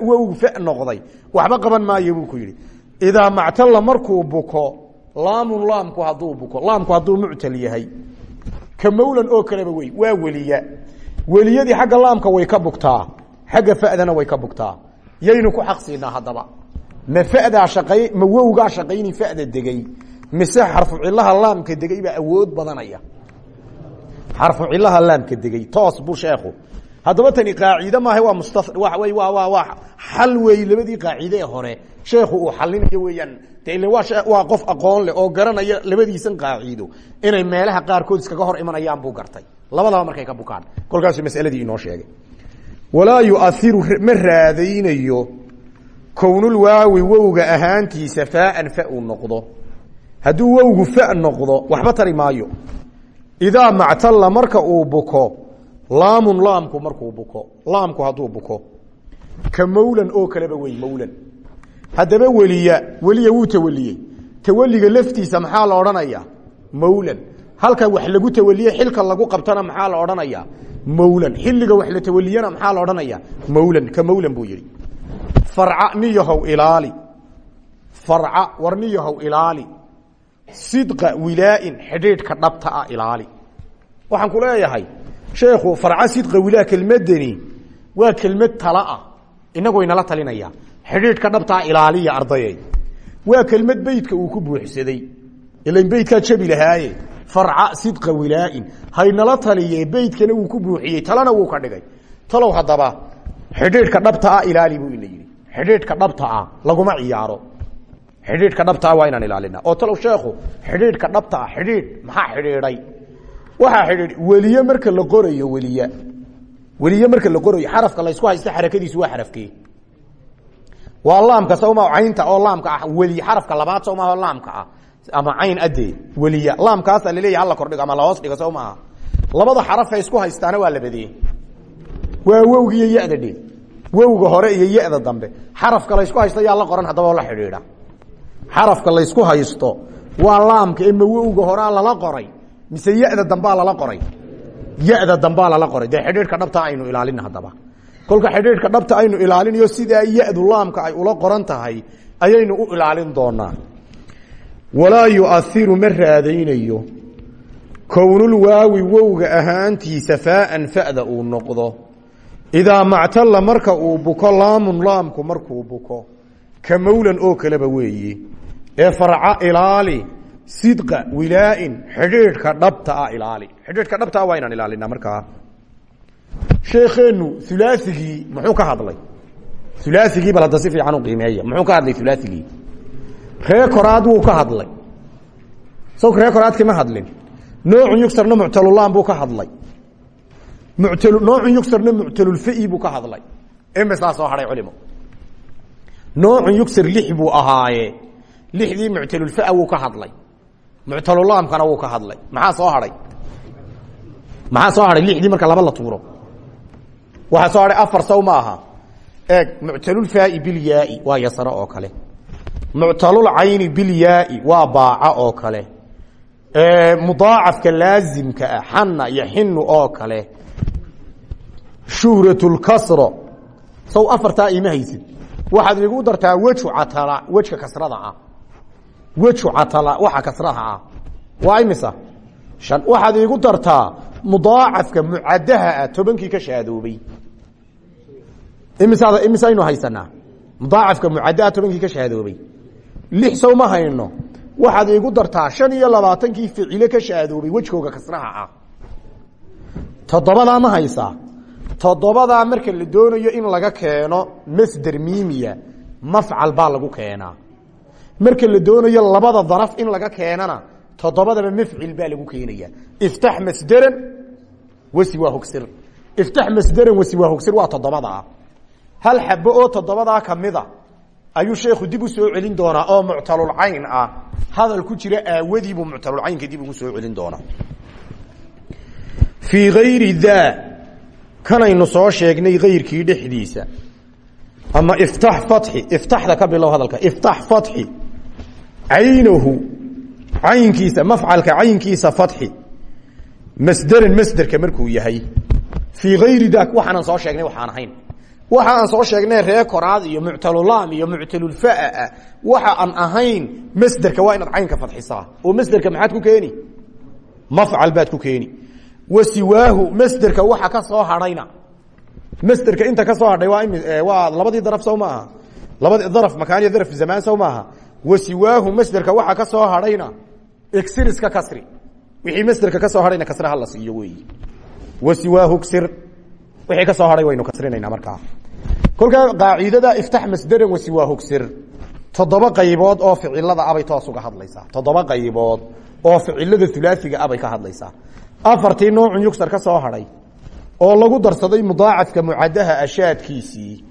wowgu fa noqday. Waxba qaban maayo buu ku yidhi. Idaa mactalla markuu buko laamun laamku hadduu buko laamku hadduu muctal yahay ka mawlan oo kaleba wey waa weliya. Weliyadii xagga laamka way ka bugtaa xagga fadana way ka bugtaa. Yaynu ku xaq siinaa haddaba. Ma fadaa shaqay ma wowgaa shaqayni fada degay mise xarfu cilaha laamka degay baa awood badanaya. Xarfu cilaha laamka degay toos buu sheekhu. Haddaba tani qaaciide maaha waa musta waa waa waa xal wey labadii qaacide ee hore sheekhu uu xalinayo weeyaan. De ile waa qof aqoon leh oo garanaya labadiisan qaaciido. Inay meelaha qaarkood iskaga hor imanayaan buu gartay. Labadaba markay ka bukaan. Kolkaasuu masaladii inoo sheegay. Walaa yuairu ma raadaynayo kownul waawi wowga ahaantiisa faaan fa noqdo. Hadduu wowgu fa noqdo waxba tari maayo. Idaa mactalla marka uu buko laamun laamku markuu buko laamku hadduu buko ka mawlan oo kaleba wey mawlan haddaba weliya weliya wuu tawaliyey. Tawaliga laftiisa maxaa la odhanaya mawlan. Halka wax lagu tawaliye xilka lagu qabtana maxaa la odhanaya mawlan. Xilliga wax la tawaliyana maxaa la odhanaya mawlan. Ka mawlan buu yihi farca niyahow ilaali. Farca war sidqa wilaain xidhiidhka dhabta ah waxaan ku leeyahay sheekhu farca sidqa wilaa kelmadani waa kelmad tala ah inagu inala talinaya xidhiidhka dhabtaa ilaaliya ardayay. Waa kelmad beydka uu ku buuxsaday. Ilan beydkaa jabi lahaaye. Farca sidqa wilaain. Haynala taliye beydkana wuu ku buuxiyey. Talana wuu ka dhigay. Talow haddaba xidhiidhka dhabta ah ilaali buu ina yidhi. Xidhiidhka dhabta ah laguma ciyaaro. Xidhiidhka dhabta ah waa inaan ilaalina oo talow sheekhu xidhiidhka dhabta ah xidhiidh maxaa xidhiidhay? Waxaa xidhiidh weliye marka la qorayo weliye weliye marka la qorayo xarafka la ysku haysto xarakadiisu waa xarafkee waa laamka sawma caynta oo laamka ah weli xarafka labaad sawmaha oo laamka ah. Ama cayn adee weliya laamkaasa laleeyahy hala kordhigo ama lahoos dhigo sow maaha labada xarafay isku haystaana waa labadee waa wowga iyo ya-da dhe wowga hore iyo ya-da dambe. Xarafka laysku haysto yaa la qoran haddaba oo la xidhiidha. Xarafka laysku haysto waa laamka ema wowga horea lala qoray mise ya-da dambaa lala qoray? Ya-da dambaa lala qoray. Dee xidhiidhka dhabta aynu ilaalina haddaba kolka xidhiidhka dhabta aynu ilaalinayo sidaa ya-du laamka ay ula qoran tahay ayaynu u ilaalin doonaa. Walaa yuairu ma raadaynayo. Kownul waawi wowga ahaantiisa faaan fa'da uu noqdo. Idaa mactalla marka uu buko laamun laamku markuu buko ka mawlan oo kaleba weeye ee farca ilaali sidqa wilaain xidhiidhka dhabta ah ilaali. Xidhiidhka dhabta waa inaan ilaalinaa markaa sheekheenu ulaaigii muxuu ka hadlay? Ulaaigii bal hadda si fiican u qiimeeya. Muxuu ka hadlay ulaaigii ree koraad wuu ka hadlay. Sawk ree koraadki ma hadlin. Noocun yugsarna muctalulaan buu ka hadlay. Noocun yugsarna muctalulfa'i buu ka hadlay. Imisaa soo hadhay culimo. Noocun yugsar lix buu ahaaye. Lixdii muctalulfa wuu ka hadlay. Muctalulaamkana wuu ka hadlay. Maxaa soo hadhay maxaa soo hadhay lixdii marka laba la tuuro waxaa soo hadhay afar saw ma aha. Eeg muctalulfaai bilyaai waa yasaro oo kale. Muctalulcayni bilyaai waa baaca oo kale. Mudaacafka laazimka ah xana yaxinu oo kale. Shuhratulkasro saw afartaa ima haysid. Waxaad igu dartaa weju catala wejka kasrada ah. Weju catala waxa kasraha ah. Waa imisa? Shan. Waxaad iigu dartaa mudaacafka mucadaha ah tobankii ka shaadoobay imisaad imisaynu haysanaa mudaacafka mucadaha tobankii ka shaadoobay lix sow ma hayno. Waxaad iigu dartaa shan iyo labaatankii ficile ka shaadoobay wejkooga kasraha ah. Toddobadaa ma haysaa toddobadaa marka la doonayo in laga keeno masder miimiya mafcal baa lagu keenaa. Marka la doonayo labada daraf in laga keenana toddobadaba mafcil baa lagu keenaya iftax masderan wasiwaa hogsir iftax masderan wasiwaa hogsir waa toddobadaa hal xabo oo toddobadaa kamida ayuu sheekhu dib u soo celin doonaa oo muctalulcayn ah. Hadal ku jira aawadiibuu muctalulcaynka dib ugu soo celin doonaa. Fii ayri daa kanaynu soo sheegnay kayrkii dhexdiisa. Ama iftax fatxi iftaxda ka bilow hadalka iftax fatxi. Caynahu caynkiisa mafcalka caynkiisa fatxi. Masderan masderka markuu yahay. Fii ayri daa waxaanan soo sheegnay waxaan ahayn waxa aan soo sheegnay ree iyo muctalulaam iyo muctalulfaa. Waxa aan ahayn masderka waa inaad caynka fadxisaa. Oo masderka maxaad ku keeni? Mafcal baad ku keeni. Wa siwaahu waxa ka soo hadhayna. Masderka inta ka soo hadhay waa waa labadii daraf sow ma aha daraf makaaniya daraf zamaan sow maaha. Wa siwaahu masderka waxa ka soo hadhayna. Exiriska kasri. Wixii masderka ka soo hadhayna kasre hala siiyo weeyi. Wa siwaahu wixii ka soo hadhay waynu kasrinayna markaa kolkaa qaacidada iftax masderan wasiwaa hogsir toddoba qaybood oo ficilada abay toos uga hadlaysaa. Toddoba qaybood oo ficilada ulaaiga abay ka hadlaysaa. Afartii noocun yugsar ka soo hadhay oo lagu darsaday mudaacafka mucadaha ashaadkiisii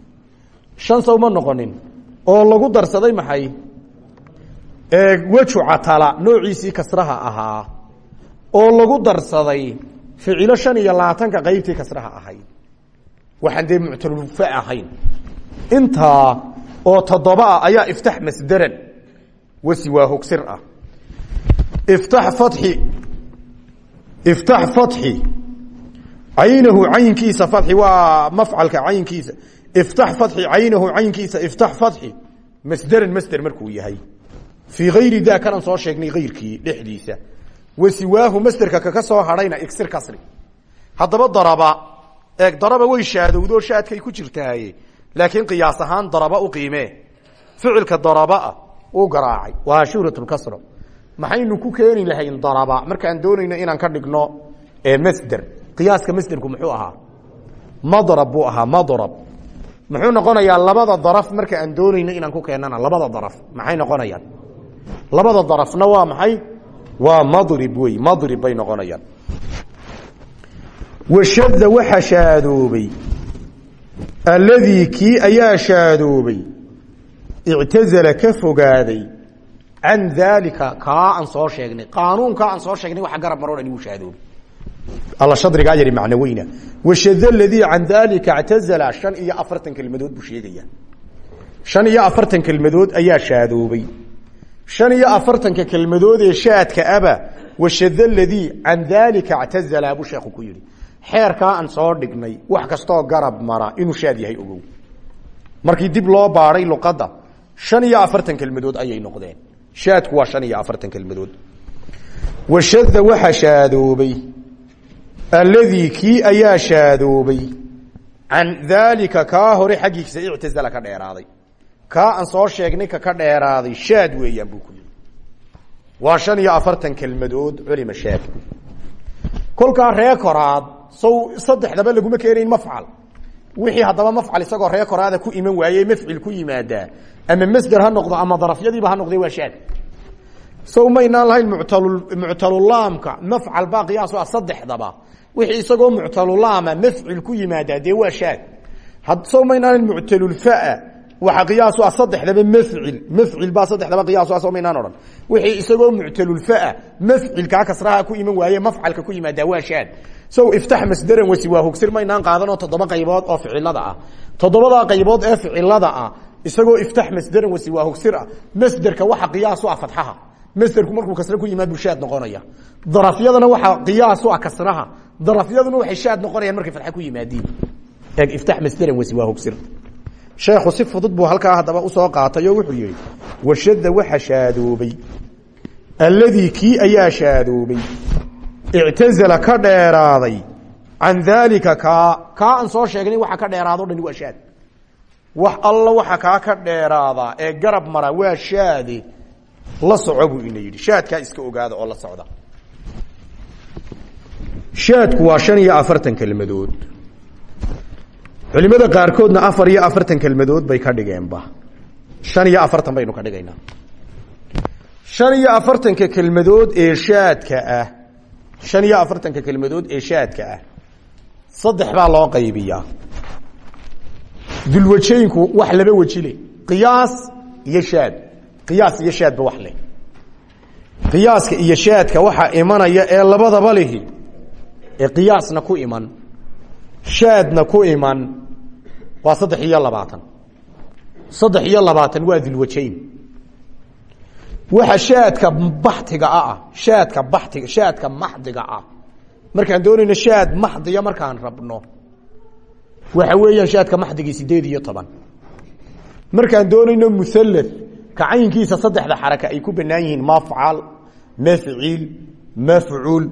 shan sow ma noqonin oo lagu darsaday maxay? Weju catala noociisii kasraha ahaa oo lagu darsaday ficilo shan iyo labaatanka qaybtii kasraha ahayd waxaan dee muctalulfa ahayn. Intaa oo toddoba ayaa iftax masderan wasi waa hogsir ah. Iftax fatxi iftax fatxi caynahu caynkiisa fatxi waa mafcalka caynkiisa. Iftax fatxi caynahu caynkiisa iftax fatxi masderan masder markuu yahay. Fii hayri daa kanan soo sheegnay hayrkii dhexdiisa. Wasiwaahu masderka kaka soo hadhayna igsir kasri. Haddaba daraba eeg daraba way shaadowdoo shaadkay ku jirtaaye laakiin qiyaas ahaan daraba u qiimee ficilka darabaa uu garaacay. Waa shuhratkasro maxaynu ku keeni lahayn daraba? Markaan doonayno inaan ka dhigno masder. Qiyaaska masderku muxuu ahaa? Madrab buu ahaa madrab. Muxuu noqonayaa labada daraf marka aan doonayno inaan ku keenana labada daraf. Maxay noqonayaan? Labada darafna waa maxay? Waa madrib wey. Madrib bay washada waxa shaadoobay. Alladii kii ayaa shaadoobay. Ictazala ka fogaaday. Can daalika kaa aan soo sheegnay. Qaanuunkaa aan soo sheegnay waxa garab maroo dhan wuu shaadoobay. Alla shadrigaa yari macno weyna washada ladii can daalika ictazala shan iyo afartan kelmadood buu sheegaya. Shan iyo afartan kelmadood ayaa shaadoobay. Shan iyo afartanka kelmadood ee shaadka aba washada xeerkaa aan soo dhignay wax kastoo garab mara inuu shaad yahay ogow. Markii dib loo baadhay luqadda shan iyo afartan kelmadood ayay noqdeen. Shaadku waa shan iyo afartan kelmadood. Washada waxa shaadoobay. Alladii kii ayaa shaadoobay. Can daalika kaa hore xaggiisa ictizala ka dheeraaday. Kaa aan soo sheegnay ka ka dheeraaday shaad weeyaan buu ku yidhi. Waa shan iyo afartan kelmadood culima shaad. Kolkaa ree sow saddexdaba laguma keenayn mafcal. Wixii haddaba mafcal isagoo ree koraada ku iman waaye mafcil ku yimaadaa. Ama masder ha noqdo ama darafyadiiba ha noqde waa shaad. Sow maynaan lahayn muctal muctalulaamka mafcal baa qiyaasu ah saddexdaba. Wixii isagoo muctalulaama mafcil ku yimaadaa dee waa shaad. Sow maynaan lahayn muctalulfaa waxa qiyaasu ah saddexdaba mafcil. Mafcil baa saddexdaba qiyaasu ah soo maynaan odhan. Wixii isagoo muctalulfaa mafcilkaa kasraha ku iman waaye mafcalka ku yimaadaa waa shaad sow iftax masderan wasi waa hogsir maynaan qaadanoo toddoba qaybood oo ficilada ah. Toddobadaa qaybood ee ficilada ah isagoo iftax masderan wasi waa hogsir ah masderka waxa qiyaasu ah fatxaha masderku markuu kasre ku yimaad buu noqonaya. Darafyadana waxaa qiyaasu ah kasraha. Darafyaduna waxay shaad noqonayaan markay fatxa ku yimaadiin eeg iftax masderan wasi waa hogsir sheekhu si fudud buu halkaa haddaba u soo qaatay oo wuxuu yihi washada waxa shaadoobay. Alladii kii ayaa shaadoobay ictazala ka dheeraaday can daalika kaa kaa aan soo sheegnay waxa ka dheeraado dhani waa shaad wax alla waxa kaa ka dheeraadaa ee garab mara waa shaade la soco buu ina yidhi shaadkaa iska ogaada oo la socda shaadku waa shan iyo afartan kelmadood culimada qaarkoodna afar iyo afartan kelmadood bay ka dhigeenba shan iyo afartan baynu ka dhigaynaa shan iyo afartanka kelmadood ee shaadka ah shan iyo afartanka kelmadood ee shaadka ah saddex baa loo qaybiyaa. Dulwajeynku wax laba weji leh qiyaas iyo shaad qiyaas iyo shaadba wax leh. Qiyaaska iyo shaadka waxaa imanaya ee labadaba lihi ee qiyaasna ku iman shaadna ku iman waa saddex iyo labaatan. Saddex iyo labaatan waa dulwajeyn waxa shaadka baxtiga ah shaadka baxtiga shaadka maxdiga ah. Markaan doonayno shaad maxdiya markaan rabno. Waxa weeyaan shaadka maxdigii sideed markaan doonayno muthalath ka caynkiisa saddexda xaraka ay ku banaan yihiin mafcal mafciil mafcuul.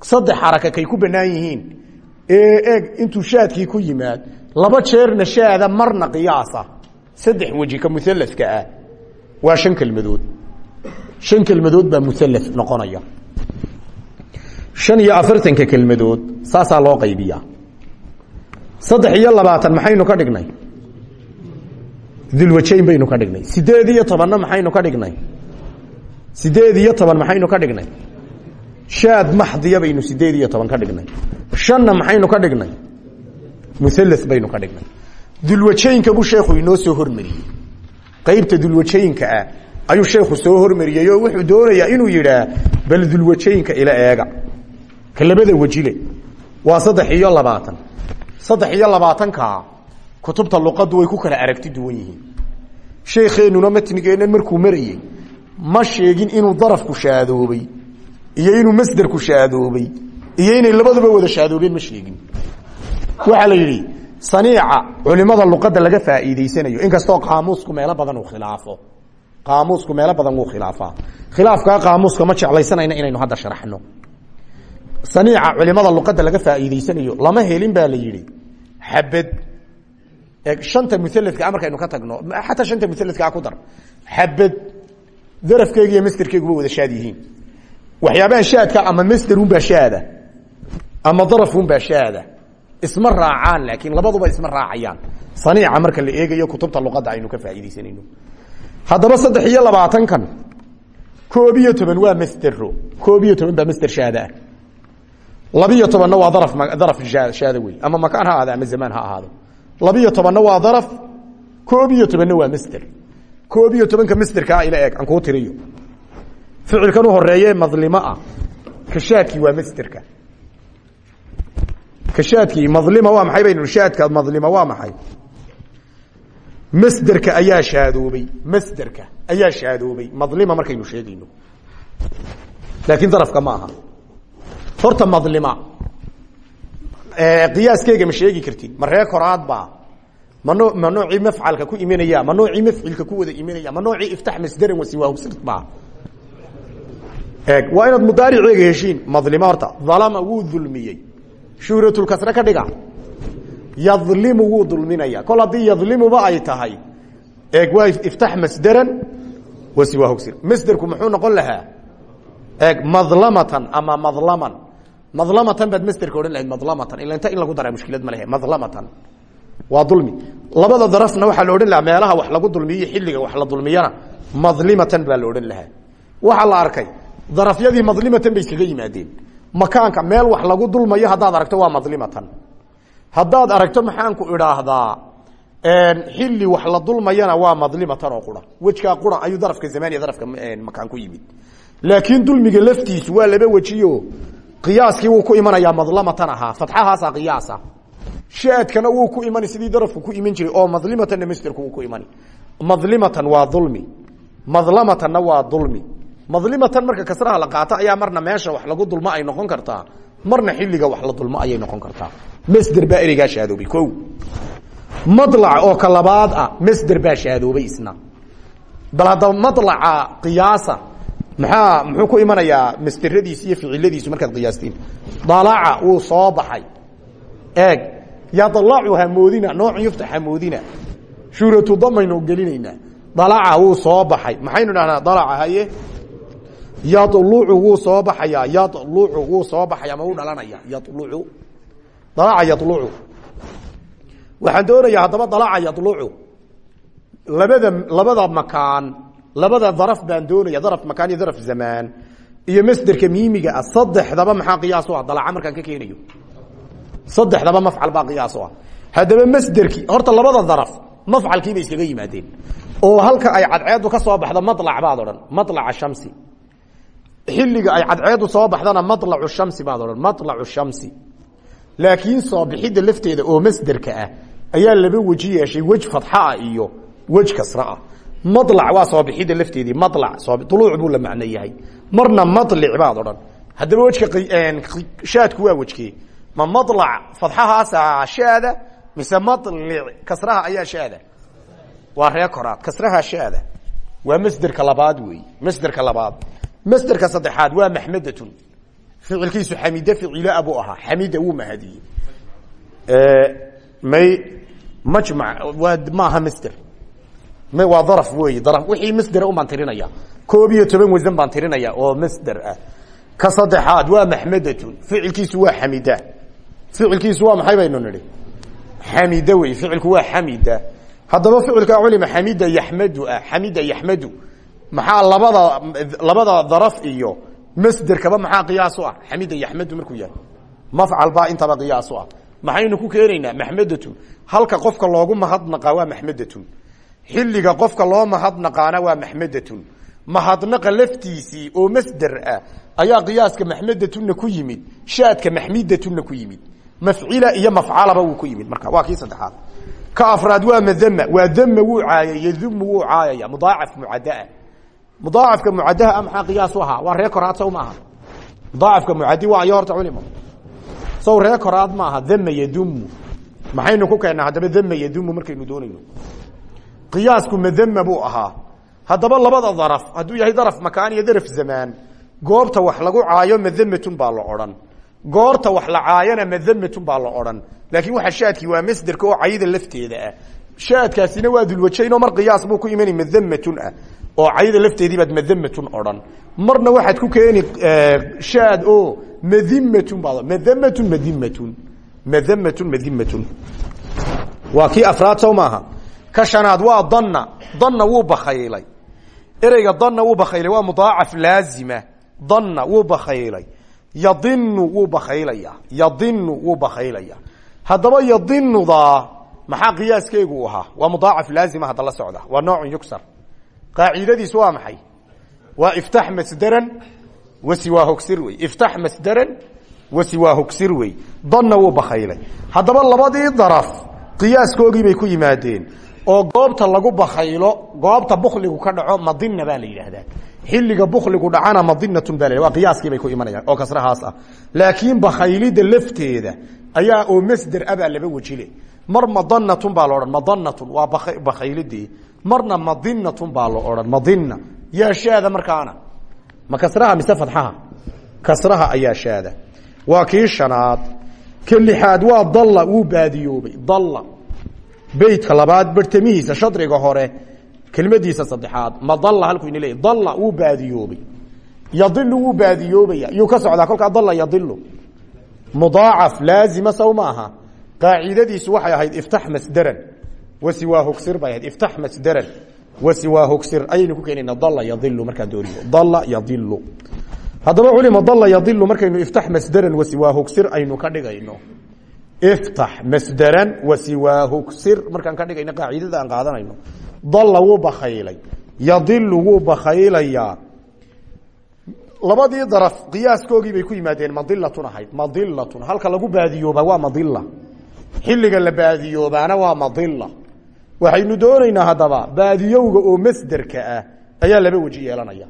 Saddex xaraka kay ku banaan yihiin. Ee eeg intuu shaadkii ku yimaad laba jeerna shaada marna qiyaasa. Saddex weji ka muthalathka ah. Waa shan kelmadood shan kelmadood baa muthalath noqonaya. Shan iyo afartanka kelmadood saasaa loo qaybiyaa. Saddex iyo labaatan maxaynu ka dhignay? Dulwajayn baynu ka dhignay. Sideed iyo tobanna maxaynu ka dhignay? Sideed iyo toban maxaynu ka dhignay? Shaad maxdiya baynu sideed iyo toban ka dhignay. Shanna maxaynu ka dhignay? Muthal baynu ka ayuu sheekhu soo hormariyey oo wuxuu doonayaa inuu yidhaa bal dulwajooyinka ila eega. Ka labada wejile waa saddex iyo labaatan. Saddex iyo labaatankaa kutubta luqaddu way ku kala aragti duwan yihiin. Sheekeennuna matnigeennan markuu marayey ma sheegin inuu darafku shaadoobay iyo inuu masderku shaadoobay iyo inay labaduba wada shaadoobeen ma sheegin. Waxaa la yidhi saniica culimada luqadda laga faa'iidaysanayo inkastoo qaamuusku meelo badan uu khilaafo qaamuusku meelo badan wuu khilaafaa. Khilaafkaa qaamuuska ma jeclaysanayna inaynu hadda sharaxno. Saniica culimada luqadda laga faa'iidaysanayo lama helin baa la yidhi xabad. Shanta mualadka markaynu ka tagno xataa shanta mualadkaa ku dar xabad. Darafkeega iyo masderkeeguba wada shaad yihiin. Waxyaabaha shaadka ama masderunbaa shaada ama darafunbaa shaada. Isma raacaan laakiin labaduba isma raacayaan. Saniica marka la eegayo kutubta luqadda aynu ka faa'iidaysanayno haddaba saddex iyo labaatankan koob iyo toban waa masdero koob iyo toban baa masder shaada. Ah labiyo tobanna waa daraf daraf shaada ama makaan ha ama zamaan ha ahaado. Waa daraf koob waa masder koob iyo tobanka masderkaa ila eeg aan kuu tiriyo. Ficilkan u horeeye madlimoah kashaadkii waa masderka kashaadkii madlima waa maxay baynu shaadka madlima waa maxay masderka ayaa shaadoobay masderka ayaa shaadoobay. Madlima markaynu sheegayno. Laakiin darafka ma aha. Horta madlima qiyaaskeega ma sheegi kartid ma ree koraadba ma no ma noocii mafcalka ku imanaya ma noocii mafcilka ku wada imanaya ma noocii iftax masderan wasiwaahu sirtba eeg waa inaad mudaariceega heshiin madlima horta. Dalama wuu dulmiyey. Shuhratulkasre ka dhiga yadlimu wuu dulminaya. Kol haddii yadlimuba ay tahay eeg waa iftax masderan wasiwaahu sir. Masderku muxuu noqon lahaa? Eeg madlamatan ama madlaman. Madlamatan baad masderka odhan lahayd madlamatan. Ila inta in lagu daraa mushkilad ma lehe madlamatan. Waa dulmi. Labada darafna waxaa la odhan lahaa meelaha wax lagu dulmiyo xilliga wax la dulmiyana madlimatan baa la odhan lahaa. Waxaa la arkay darafyadii madlimatan bay iskaga yimaadeen. Makaanka meel wax lagu dulmayo haddaad aragto waa madlimatan haddaad aragto maxaanku idhaahdaa xilli wax la dulmayana waa madlimatan oo qura. Wejkaa qura ayuu darafka zamaan iyo darafka makaan ku yimid. Laakiin dulmiga laftiisu waa laba wejiyo. Qiyaaskii wuu ku imanayaa madlamatan ahaa. Fatxahaasaa qiyaasa shaadkana wuu ku imani sidii darafku ku iman jiray oo madlimatanna masderku wuu ku imani. Madlimatan waa dulmi. Madlamatanna waa dulmi. Madlimatan marka kasraha la qaato ayaa marna meesha wax lagu dulmo ay noqon kartaa. Marna xilliga wax la dulmo ayay noqon kartaa masder baa ereygaa shaadoobay o madlac oo ka labaad ah masder baa shaadoobay isna. Bal haddaba madlaca qiyaasa maxaa muxuu ku imanayaa masderadiisi iyo ficiladiisu markaad qiyaastiin? Dalaca wuu soo baxay. Eeg yadlacu hamoodina nooc yuftax hamoodina. Shuuratu damaynu gelinaynaa. Dalaca wuu soo baxay. Maxaynu dhahnaa dalaca haye? Yadlucu wuu soo baxayaa yadlucu wuu soo baxaya ma u dhalanaya? Yadlucu dalaca yadlucu waxaan doonayaa haddaba dalaca yadlucu labada labada makaan labada daraf baan doonaya daraf makaan iyo daraf zamaan. Iyo masderka miimiga ah saddexdaba maxaa qiyaas u ah? Dalaca markaan ka keenayo. Saddexdaba mafcal baa qiyaas u ah. Haddaba horta labada daraf mafcalkiibay iskaga yimaadeen. Oo halka ay cadceedu ka soo baxdo madlac baad odhan madlaca shamsi. Xilliga ay cadceedu soo baxdana madlacu shamsi baad odhan madlacu shamsi laakiin soo bixidda lafteeda oo masderka ah ayaa laba weji yeeshay wej fatxaa iyo wej kasraa madlac waa soo bixidda lafteedii madlac uluuc buu la macno yahay. Marna madlic baad odhan. Haddaba wejka shaadku waa wejkee. Ma madlac fadxahaasa shaada mise madlic kasraha ayaa shaada? Waa ree koraad. Kasraha shaada. Waa masderka labaad wey masderka labaad. Masderka saddexaad waa maxmedatun ficilkiisu xamide ficila buu ahaa xamida wuu mahadiyey may majmac maaha masder may waa daraf wey daraf wixii masdera un baan tirinaya koob iyo toban wasan baan tirinaya oo masder ah ka saddexaad waa maxmedatun ficilkiisu waa xamida ficilkiisu waa maxay baynu nihi xamida wey ficilku waa xamida haddaba ficilka culima xamida yaxmadu ah xamida yaxmadu maxaa labada labada daraf iyo masderkaba maxaa qiyaas u ah? Xamida yaxmadu markuu yahay. Mafcal baa intaba qiyaas u ah. Maxaynu ku keenaynaa maxmedatun halka qofka loogu mahadnaqaa waa maxmedatun xilliga qofka loo mahadnaqaana waa maxmedatun mahadnaqa laftiisii oo masder ah ayaa qiyaaska maxmedatunna ku yimid. Shaadka maxmidatunna ku yimid. Mafcila iyo mafcalaba wuu ku yimid marka. Waa kii saddexaad. Ka afraad waa madama waa dama wuu caayay yadumu wuu caayaya mudaacaf mucadaa mudaacafka mucadaha maxaa qiyaas u ahaa waa ree koraad maaha mudaacafka mucadi waa ayo culimo saw ree maaha dama yadumu maxaynu ku keennaa haddaba dama yadumu markaynu doonayno qiyaasku madama buu ahaa haddaba labada daraf hadduu yahay daraf makaan iyo daraf zamaan goobta wax lagu caayo madamatun baa la odhan goorta wax la caayana madamatun baa la odhan laakiin waxa shaadkii waa masderka oo cayda lafteeda shaadkaasina waa dulwajayn oo mar qiyaas buu ku imani madamatun oo cayda lafteedii baad madamatun odhan. Marna waxaad ku keeni shaad oo madimatun baad madamatun madimatun madamatun madimatun waa kii afraad sow maaha. Ka shanaad waa danna. Danna wuu bakaylay ereyga danna wuu bakaylay waa mudaacaf laazima. Danna wuu bakaylay yadinu wuu bakaylaya yadinu wuu bakaylaya haddaba yadinudaa maxaa qiyaaskeegu ahaa? Waa mudaacaf laazima hadda la socda. Waa noocun yugsar qaacidadiisu waa maxay? Waa iftax masderan wasiwaahogsir wey. Iftax masderan wasiwaahogsir wey. Danna wuu bakaylay haddaba labadii daraf qiyaaskoogii bay ku yimaadeen. Oo goobta lagu bakaylo goobta bukligu ka dhaco madina baa la yidhaahdaa. Xilliga bukligu dhacana madinatun baa la waa bay ku imanayaan oo kasrahaas ah. Laakiin bakaylida lafteeda ayaa oo masder abaa laba wejile mar madanatun baa la odhan madanatun marna madinatun baa la odhan madina yaa shaada markaana. Ma kasraha mise fadxaha? Kasraha ayaa shaada. Waa kii shanaad. Ka lixaad waa dalla wuu baadiyoobay dalla. Beytka labaad bartamihiisa shadriga hore kelmadiisa saddexaad. Madalla halkuu ina leeyahy dalla wuu baadiyoobay. Yadilu wuu baadiyoobaya yuu ka socdaa kolkaa dalla yadilu mudaacaf laazima saw ma aha qaacidadiisu waxay ahayd iftax masderan wasiwaahogsir bay ahayd iftax masderan wasiwaahogsir ayaynu ku keenayna dalla yadilu markaa dooniyo dalla yadilu haddaba culima dalla yadilu markaynu iftax masderan wasiwaahogsir aynu ka dhigayno iftax masderan wasiwaahogsir markaan ka dhigayno qaacidada aan qaadanayno dalla wuu bakaylay yadilu wuu bakaylayaa labadii daraf qiyaaskoogii bay ku yimaadeen madilatun ahayd madilatun halka lagu baadiyooba waa madila xilliga la baadiyoobaana waa madila waxaynu doonaynaa haddaba baadiyowga oo masderka ah ayaa laba weji yeelanaya.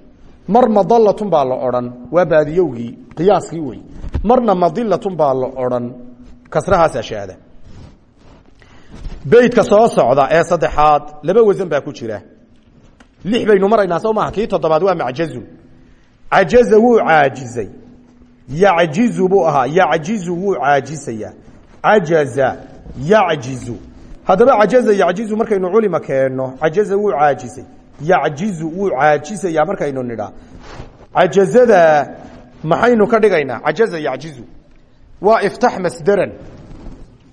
Mar madalatun baa la odhan waa baadiyowgii qiyaaskii wey marna madilatun baa la odhan kasrahaasa shaada beydka soo socda ee saddexaad laba wasan baa ku jira. Lix baynu maraynaa soo maaha toddobaad waa macjazun cajaza wuu caajizay. Yacjizu buu ahaa yacjizu wuu caajisayaa cajaza yacjizu haddaba cajaza yacjizu markaynu culima keenno cajaza wuu caajisay. Yacjizu wuu caajisayaa markaynu nidhaa cajazada maxaynu ka dhigaynaa? Cajaza yacjizu. Waa iftax masderan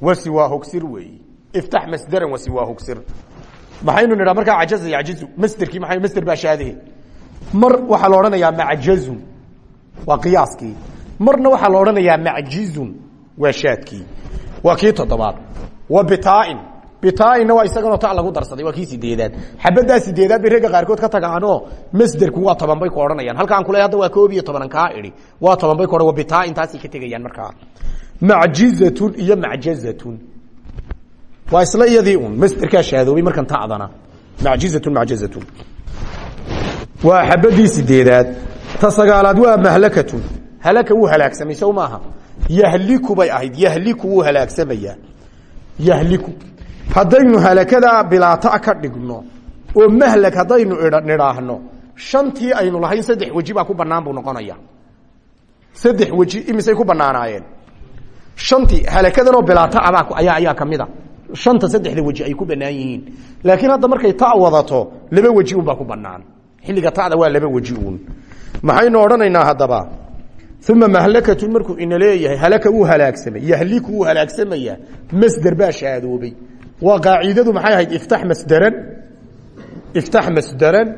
wasiwaahogsir weeyi. Iftax masderan wasiwaahogsir maxaynu nidhaa markaa cajaza yacjizu masderkii maa masder baa shaadahe mar waxaa la odhanayaa macjazun. Waa marna waxaa la odhanayaa macjizun. Waa shaadkii. Waa kii wa bitain bitain waa isaganoo ta lagu darsaday waa kii sideedaad xabadaa sideedaad bay ragga qaarkood ka tagaanoo masderku waa toban bay ku halkaan kule hadda waa koob iyo tobanan waa toban bay ku odhan wa bitain taasay ka tegayaan markaa macjizatun iyo macjazatun waa isla iyadii un masderkaa shaadoobay markan tacdana macjizatun macjazatun waa xabadii sideedaad ta sagaalaad waa mahlakatun halaka wuu halaagsamay sow yahliku bay ahayd yahliku wuu halaagsamayaa yahliku haddaynu halakadaa bilaata ka dhigno oo mahlak haddaynu nidhaahno shantii aynu lahayn saddex weji baa ku banaan buu noqonaya. Saddex weji imisay ku banaanaayeen shantii halakadanoo bilaata abaa ayaa kamida shanta saddexda weji ay ku banaan laakiin hadda markay ta wadato laba weji unbaa ku banaan xilliga tada waa laba weji uun. Maxaynu odhanaynaa haddaba? Uma mahlakatun markuu ina halaka wuu halaagsamay yahliku wuu halaagsamayaa masder baa shaadoobay waa qaacidadu maxay ahayd? Iftax masderan iftax masderan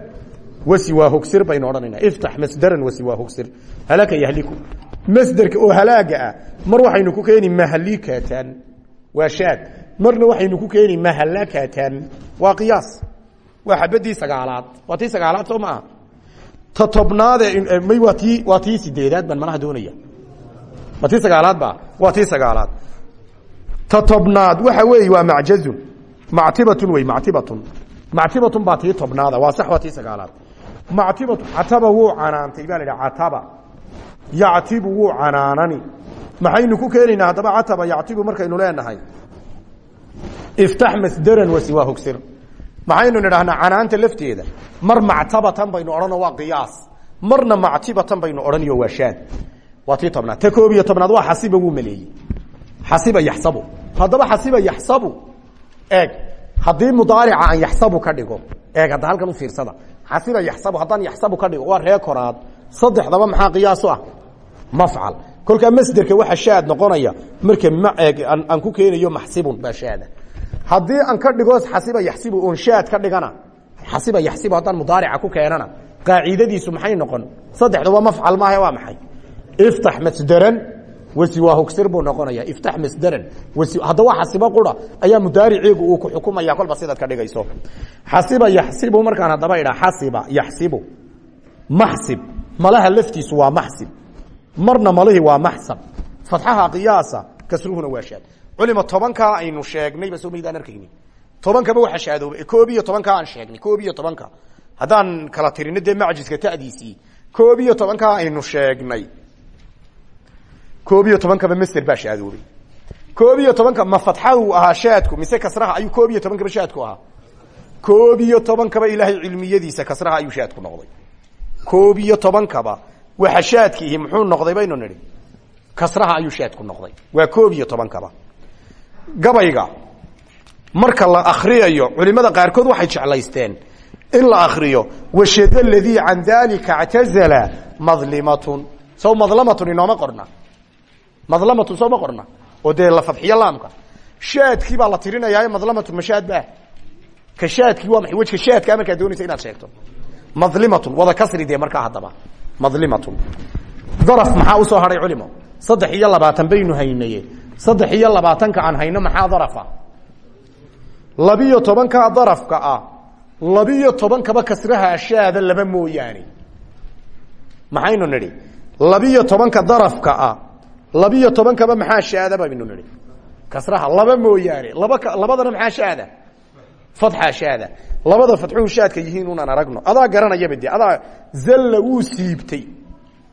wasiwaa hogsir baynu odhanaynaa. Iftax masdaran wasiwaa hogsir halaka yahliku masderka oo halaaga ah mar waxaynu ku keeni mahlikatan waa shaad. Marna waxaynu ku keeni mahalakatan waa qiyaas. Waa xabadii sagaalaad. Waa tii sagaalaad soo maaha ta tobnaade may waa tii waa tii sideedaad baan manaha doonaya. Ma tii sagaalaad ba waa tii sagaalaad ta tobnaad waxa weeye waa macjazun. Mactibatun wey mactibatun. Mactibatun baa tii tobnaada. Waa sax waa tii sagaalaad. Mactibatu cataba wuu canaantay. Baa la idhaha cataba. Yactibu wuu canaanani. Maxaynu ku keenaynaa haddaba cataba yactibu markaynu leenahay. Iftax masdaran wasiwaa hogsir maxaynu nidhahnaa canaanta lafteeda mar mactabatan baynu odhanoo waa qiyaas. Marna mactibatan baynu odhanayo waa shaad waa tii tobnaad. Ta koob iyo tobnaad waa xasiba wuu maleeyey xasiba yaxsabu. Haddaba xasiba yaxsabu eeg haddii mudaarica aan yaxsabu ka dhigo eeg hadda halkan u fiirsada xasiba yaxsabu haddaan yaxsabu ka dhigo waa ree koraad. Saddexdaba maxaa qiyaasu ah? Mafcal. Kolkaa masderka waxa shaad noqonaya marka maeeg aan ku keenayo maxsibun baa shaada. Haddii aan ka dhigo xasiba yaxsibu oon shaad ka dhigana xasiba yaxsibu haddaan mudaarica ku keenana qaacidadiisu maxay noqon? Saddexdaba mafcal maaha waa maxay? Iftax masderan wasiwaa hogsir buu noqonaya. Iftax masderan wasi haddaba xasibo qura ayaa mudaariceegu uu ku xukumaya kolba sidaad ka dhigayso. Xasiba yaxsibu markaan haddaba idhaa xasiba yaxsibu. Maxsib. Malaha laftiisu waa maxsib. Marna malihii waa maxsab. Fatxaha qiyaasa kasruhuna waa shaad. Culima tobankaa aynu sheegnayba soo maydaan arkayni. Tobankaba waxa shaadoobay koob iyo tobankaa aan sheegnay koob iyo tobanka. Haddaan kala tirino dee macjiska ta'diisii. Koob iyo tobankaa aynu sheegnay koob iyo tobankaba master baa shaadoobay koob iyo tobanka ma ahaa shaadku mise kasraha ayuu koob iyo tobankaba shaadku ahaa? Koob iyo tobankaba ilaahay cilmiyadiisa kasraha ayuu shaadku noqday. Koob iyo tobankaba waxa shaadkiihi muxuu noqday baynu nidhi? Kasraha ayuu shaadku noqday. Waa koob iyo tobankaba gabayga marka la akriyayo culimada qaarkood waxay jeclaysteen in la akriyo washada ladii can dalika ctazala madlimatun. Sow madlamatun inooma qorna madlamatun soo ma oo dee la fadxiyo laamka. Shaadkii baa la tirinayaayo madlamatun mashaad baah ka shaadkii waa maay wejka shaadkaa markaa doonaysa inaad sheegto. Madlimatun wada kasri dee markaa haddaba. Madlimatun. Daraf maxaa u soo hadhay culimo? Saddex iyo labaatan baynu haynaye. Saddex iyo aan hayno maxaa darafa? Labiyo tobankaa darafka ah. Labiyo tobankaba kasraha shaada laba mooyaane. Maxaynu nidhi? Labiyo tobanka darafka ah labiyo tobankaba maxaa shaada baynu nidhi kasraha laba mooyaane laba labadana maxaa shaada fatxa shaada labada fatxuhu shaadka yihiin unaan aragno. Adaa garanayaba de adaa zalla wuu siibtay.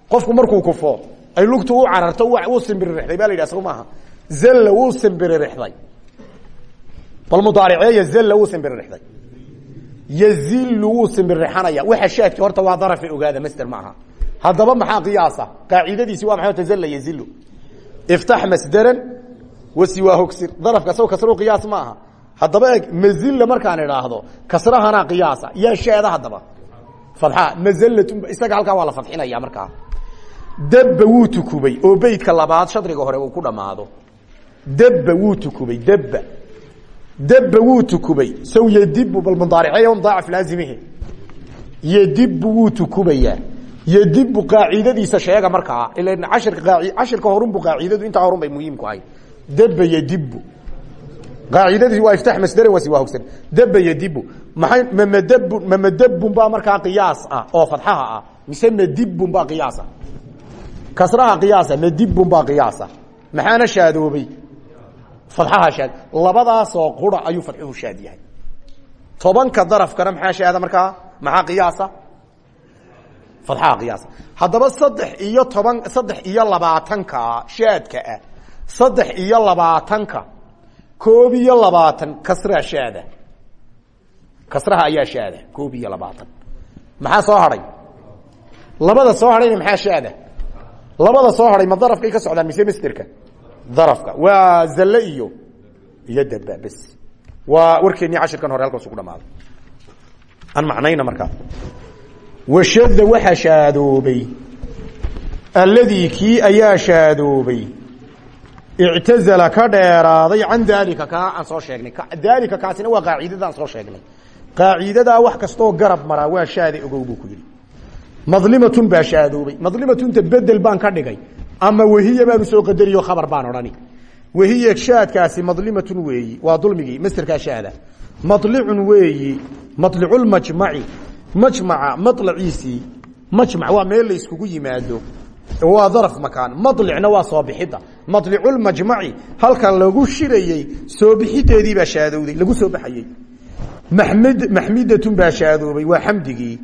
Qofku markuu kufo ay lugtu u cararto wuu simbiririxday ba la yidhah soo maaha zalla wuu simbiririxday bal mudaariceeya zalla wuu simbiririxday yazilu wuu simbirixanaya waxa shaadki horta waa darafe ogaada masder maaha haddaba maxaa qiyaasa? Qaacidadiisi waa maxay? Zalla yazilu iftax masderan wasiwaa hogsir darafka saw kasru qiyaas ma aha haddaba eeg mazilla markaan idhaahdo kasrahana qiyaasa yaa shaada haddaba fadxa mazallatun isaga halkaa waa la fadxinaya markaa dabba wuu tukubay oo beydka labaad shadriga hore uu ku dhammaado dabba wuu tukubay dabba dabba wuu tukubay saw yadibu bal mudaariceeya mudaacaf laazimihi yadibu wuu tukubayaa yadibu qaacidadiisa sheega markaa ila cashirka horunbu qaacidadu intaa horun bay muhiim ku ahayd dabba yadibu qaacidadii waa iftax masdaran wasi waa hogsan. Dabba yadibu maxay mamadabun mamadabun baa markaa qiyaas ah oo fadxaha ah. Mise madibun baa qiyaas ah? Kasraha qiyaasa madibun baa qiyaasa maxaana shaadoobay fadxaha shaad labadaasoo qura ayuu fadxuhu shaad yahay. Tobanka darafkana maxaa shaada markaa? Maxaa qiyaasa qiyaasa haddaba saddex iyo toban saddex iyo labaatanka shaadka ah. Saddex iyo labaatanka. Koob iyo labaatan kasraa shaada. Kasraha ayaa shaada koob iyo labaatan. Maxaa soo hadhay labada soo hadhayna maxaa shaada? Labada soo hadhay ma darafkay ka socdaan mise masterka darafka. Waa zalle iyo iyo daba bes. Waa warkeennii cashirkan hore halkaas ku dhamaaday aan macnayna markaa washada waxaa shaadoobay alladii kii ayaa shaadoobay ictazala ka dheeraaday can daalika kaa aan soo sheegnay daalika kaasina waa qaacidada aan soo sheegnay qaaciidadaa wax kastooo garab maraa waa shaada ogow buu ku yidhi madlimatun baa shaadoobay madlimatunta bedel baan ka dhigay ama wahiya baanu soo qadariyo khabar baan odhani wahiya shaadkaasi madlimatun weeyi majmaca malaciisii majmac waa meel la iskugu yimaado. Waa daraf makaan. Malicna waa soo bixidda. Malicumajmaci halka lagu shirayey soo bixideedii baa shaadowday lagu soo baxayey. Maxmidatun baa shaadoobay waa xamdigii.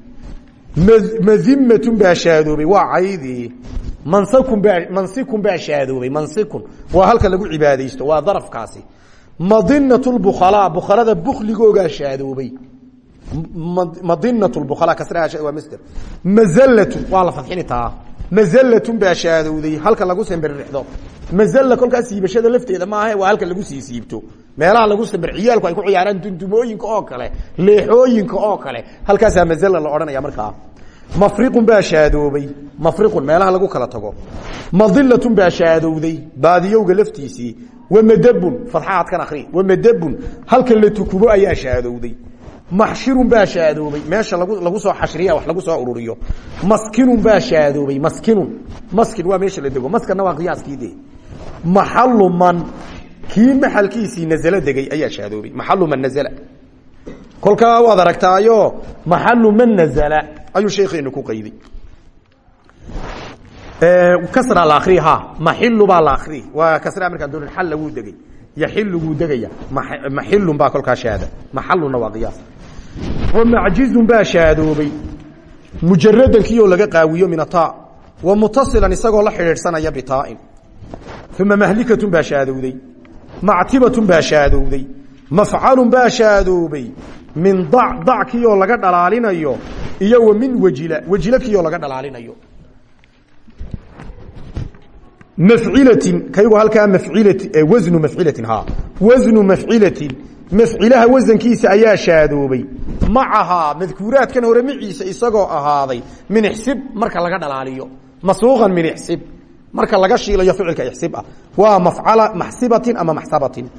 Madimatun baa shaadoobay waa caydii. Mansakun baa mansikun baa shaadoobay mansikun waa halka lagu cibaadaysto waa darafkaasi. Madinat lbukhalaa bukhalada bukligoogaa shaadoobay madinat lbukhalaa kasraha waa masder mazallatu waa la fadxini taa. Mazallatun baa shaadowday halka lagu sambirrixdo mazalla kolkaas siibashada lafteeda maaha waa halka lagu sii siibto. Meelaha lagu sambir ciyaalku ay ku ciyaaraan dundumooyinka oo kale leexooyinka oo kale. Halkaasaa mazalla la odhanaya markaa. Mafriqun baa shaadoobay. Mafriqun meelaha lagu kala tago. Madilatun baa shaadowday baadiyowga laftiisii. Wamadabun fadxaadkan akri wamadabun halka la tukubo ayaa shaadowday maxshirun baa shaadoobay. Meesha lagu soo xashriya wax lagu soo ururiyo. Maskinun baa shaadoobay maskinun. Maskin waa meesha la dego. Maskanna waa qiyaaskii de maxalu man kii maxalkiisii nazalo degay ayaa shaadoobay. Maxalu man nazala. Kolkaa waad aragtaayo maxalu man nazala. Ayuu sheekeenu ku qayday. Kasra la akri ha maxilu baa la akri waa kasra markaan doonin xalla degay. Yaxilu wuu degaya maxilun baa kolkaa shaada. Maxaluna waa qiyaas wamacjizun baa shaadoobay. Mujaradankiioo laga qaawiyo min ataa wa mutasilan isagoo la xidhiidhsanaya bitaain uma mahlikatun baa shaadowday. Mactibatun baa shaadowday. Mafcalun baa shaadoobay min dac dackiioo laga dhalaalinayo iyo wa min wejila wejila kiioo laga dhalaalinayo. Mafcilatin kaygu halkaa mafcilati wasnu mafcilatin ha wasnu mafcilatin mafcilaha wasankiisa ayaa shaadoobay. Macahaa madkuuraadkan hore maciisa isagoo ahaaday min ixsib marka laga dhalaaliyo. Masuuqan min ixsib marka laga shiilayo ficilka ixsib ah. Waa mafcala maxsibatin ama maxsabatin.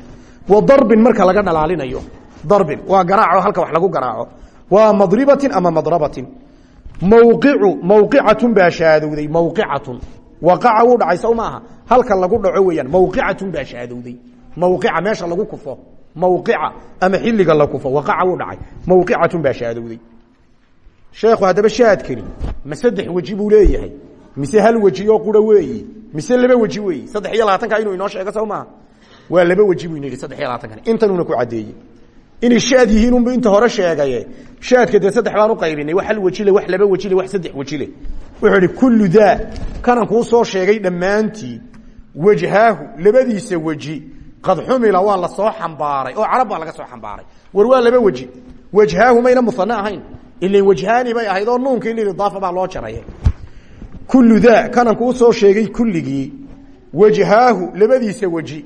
Wa darbin marka laga dhalaalinayo darbin waa garaaco halka wax lagu garaaco. Waa madribatin ama madrabatin. Mawqicu mawqicatun baa shaadowday mawqicatun. Waqaca wuu dhacay halka lagu dhaco weeyaan mawqicatun baa shaadowday. Mawqica meesha lagu kufo mawqica ama xilliga la kufo waqaca wuu dhacay. Mawqicatun baa shaadowday sheekhu haddaba shaadkani ma saddex weji buu leeyahay. Mise hal weji oo qura weeyi? Mise laba weji weeyi? Saddex iyo labaatanka inuu inoo sheego sow maaha? Waa laba weji buu inii saddex iyo labaatankan intanuuna ku caddeeyey. Inay shaad yihiin unbu inta hore sheegaye. Shaadka dee saddex baan u qaybinay wax hal wejile wax laba wejile wax saddex wejile wuxuu ihi kullu daa. Kanan kuu soo sheegay dhammaantii wajhaahu labadiisa weji qad xumila waa la soo xambaaray. Oo carab laga soo xambaaray. War waa laba weji. Wajhaahu mayna musane ahayn. Ilan wajhaani bay ahayd oo nuunka in idaafa baa loo jaraya kullu daa kanan kuu soo sheegay kulligii. Wajhaahu labadiisa weji.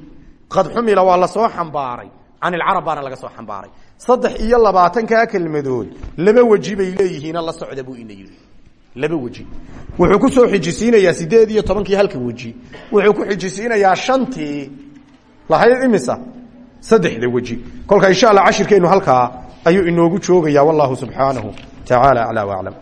Qad xumila waa la soo xambaaray. Can ilcarab baana laga soo xambaaray. Saddex iyo labaatankaa kelmadood laba weji bay leeyihiina la socda buu ina laba weji. Wuxuu ku soo xijisiinayaa sideed iyo halka weji. Wuxuu ku xijisiinayaa shantii lahayd imisa? Saddexda weji. Kolka insha allah cashirkeenu halkaa ayuu inoogu joogayaa wallahu subxaanahu tacaala aclaa waclam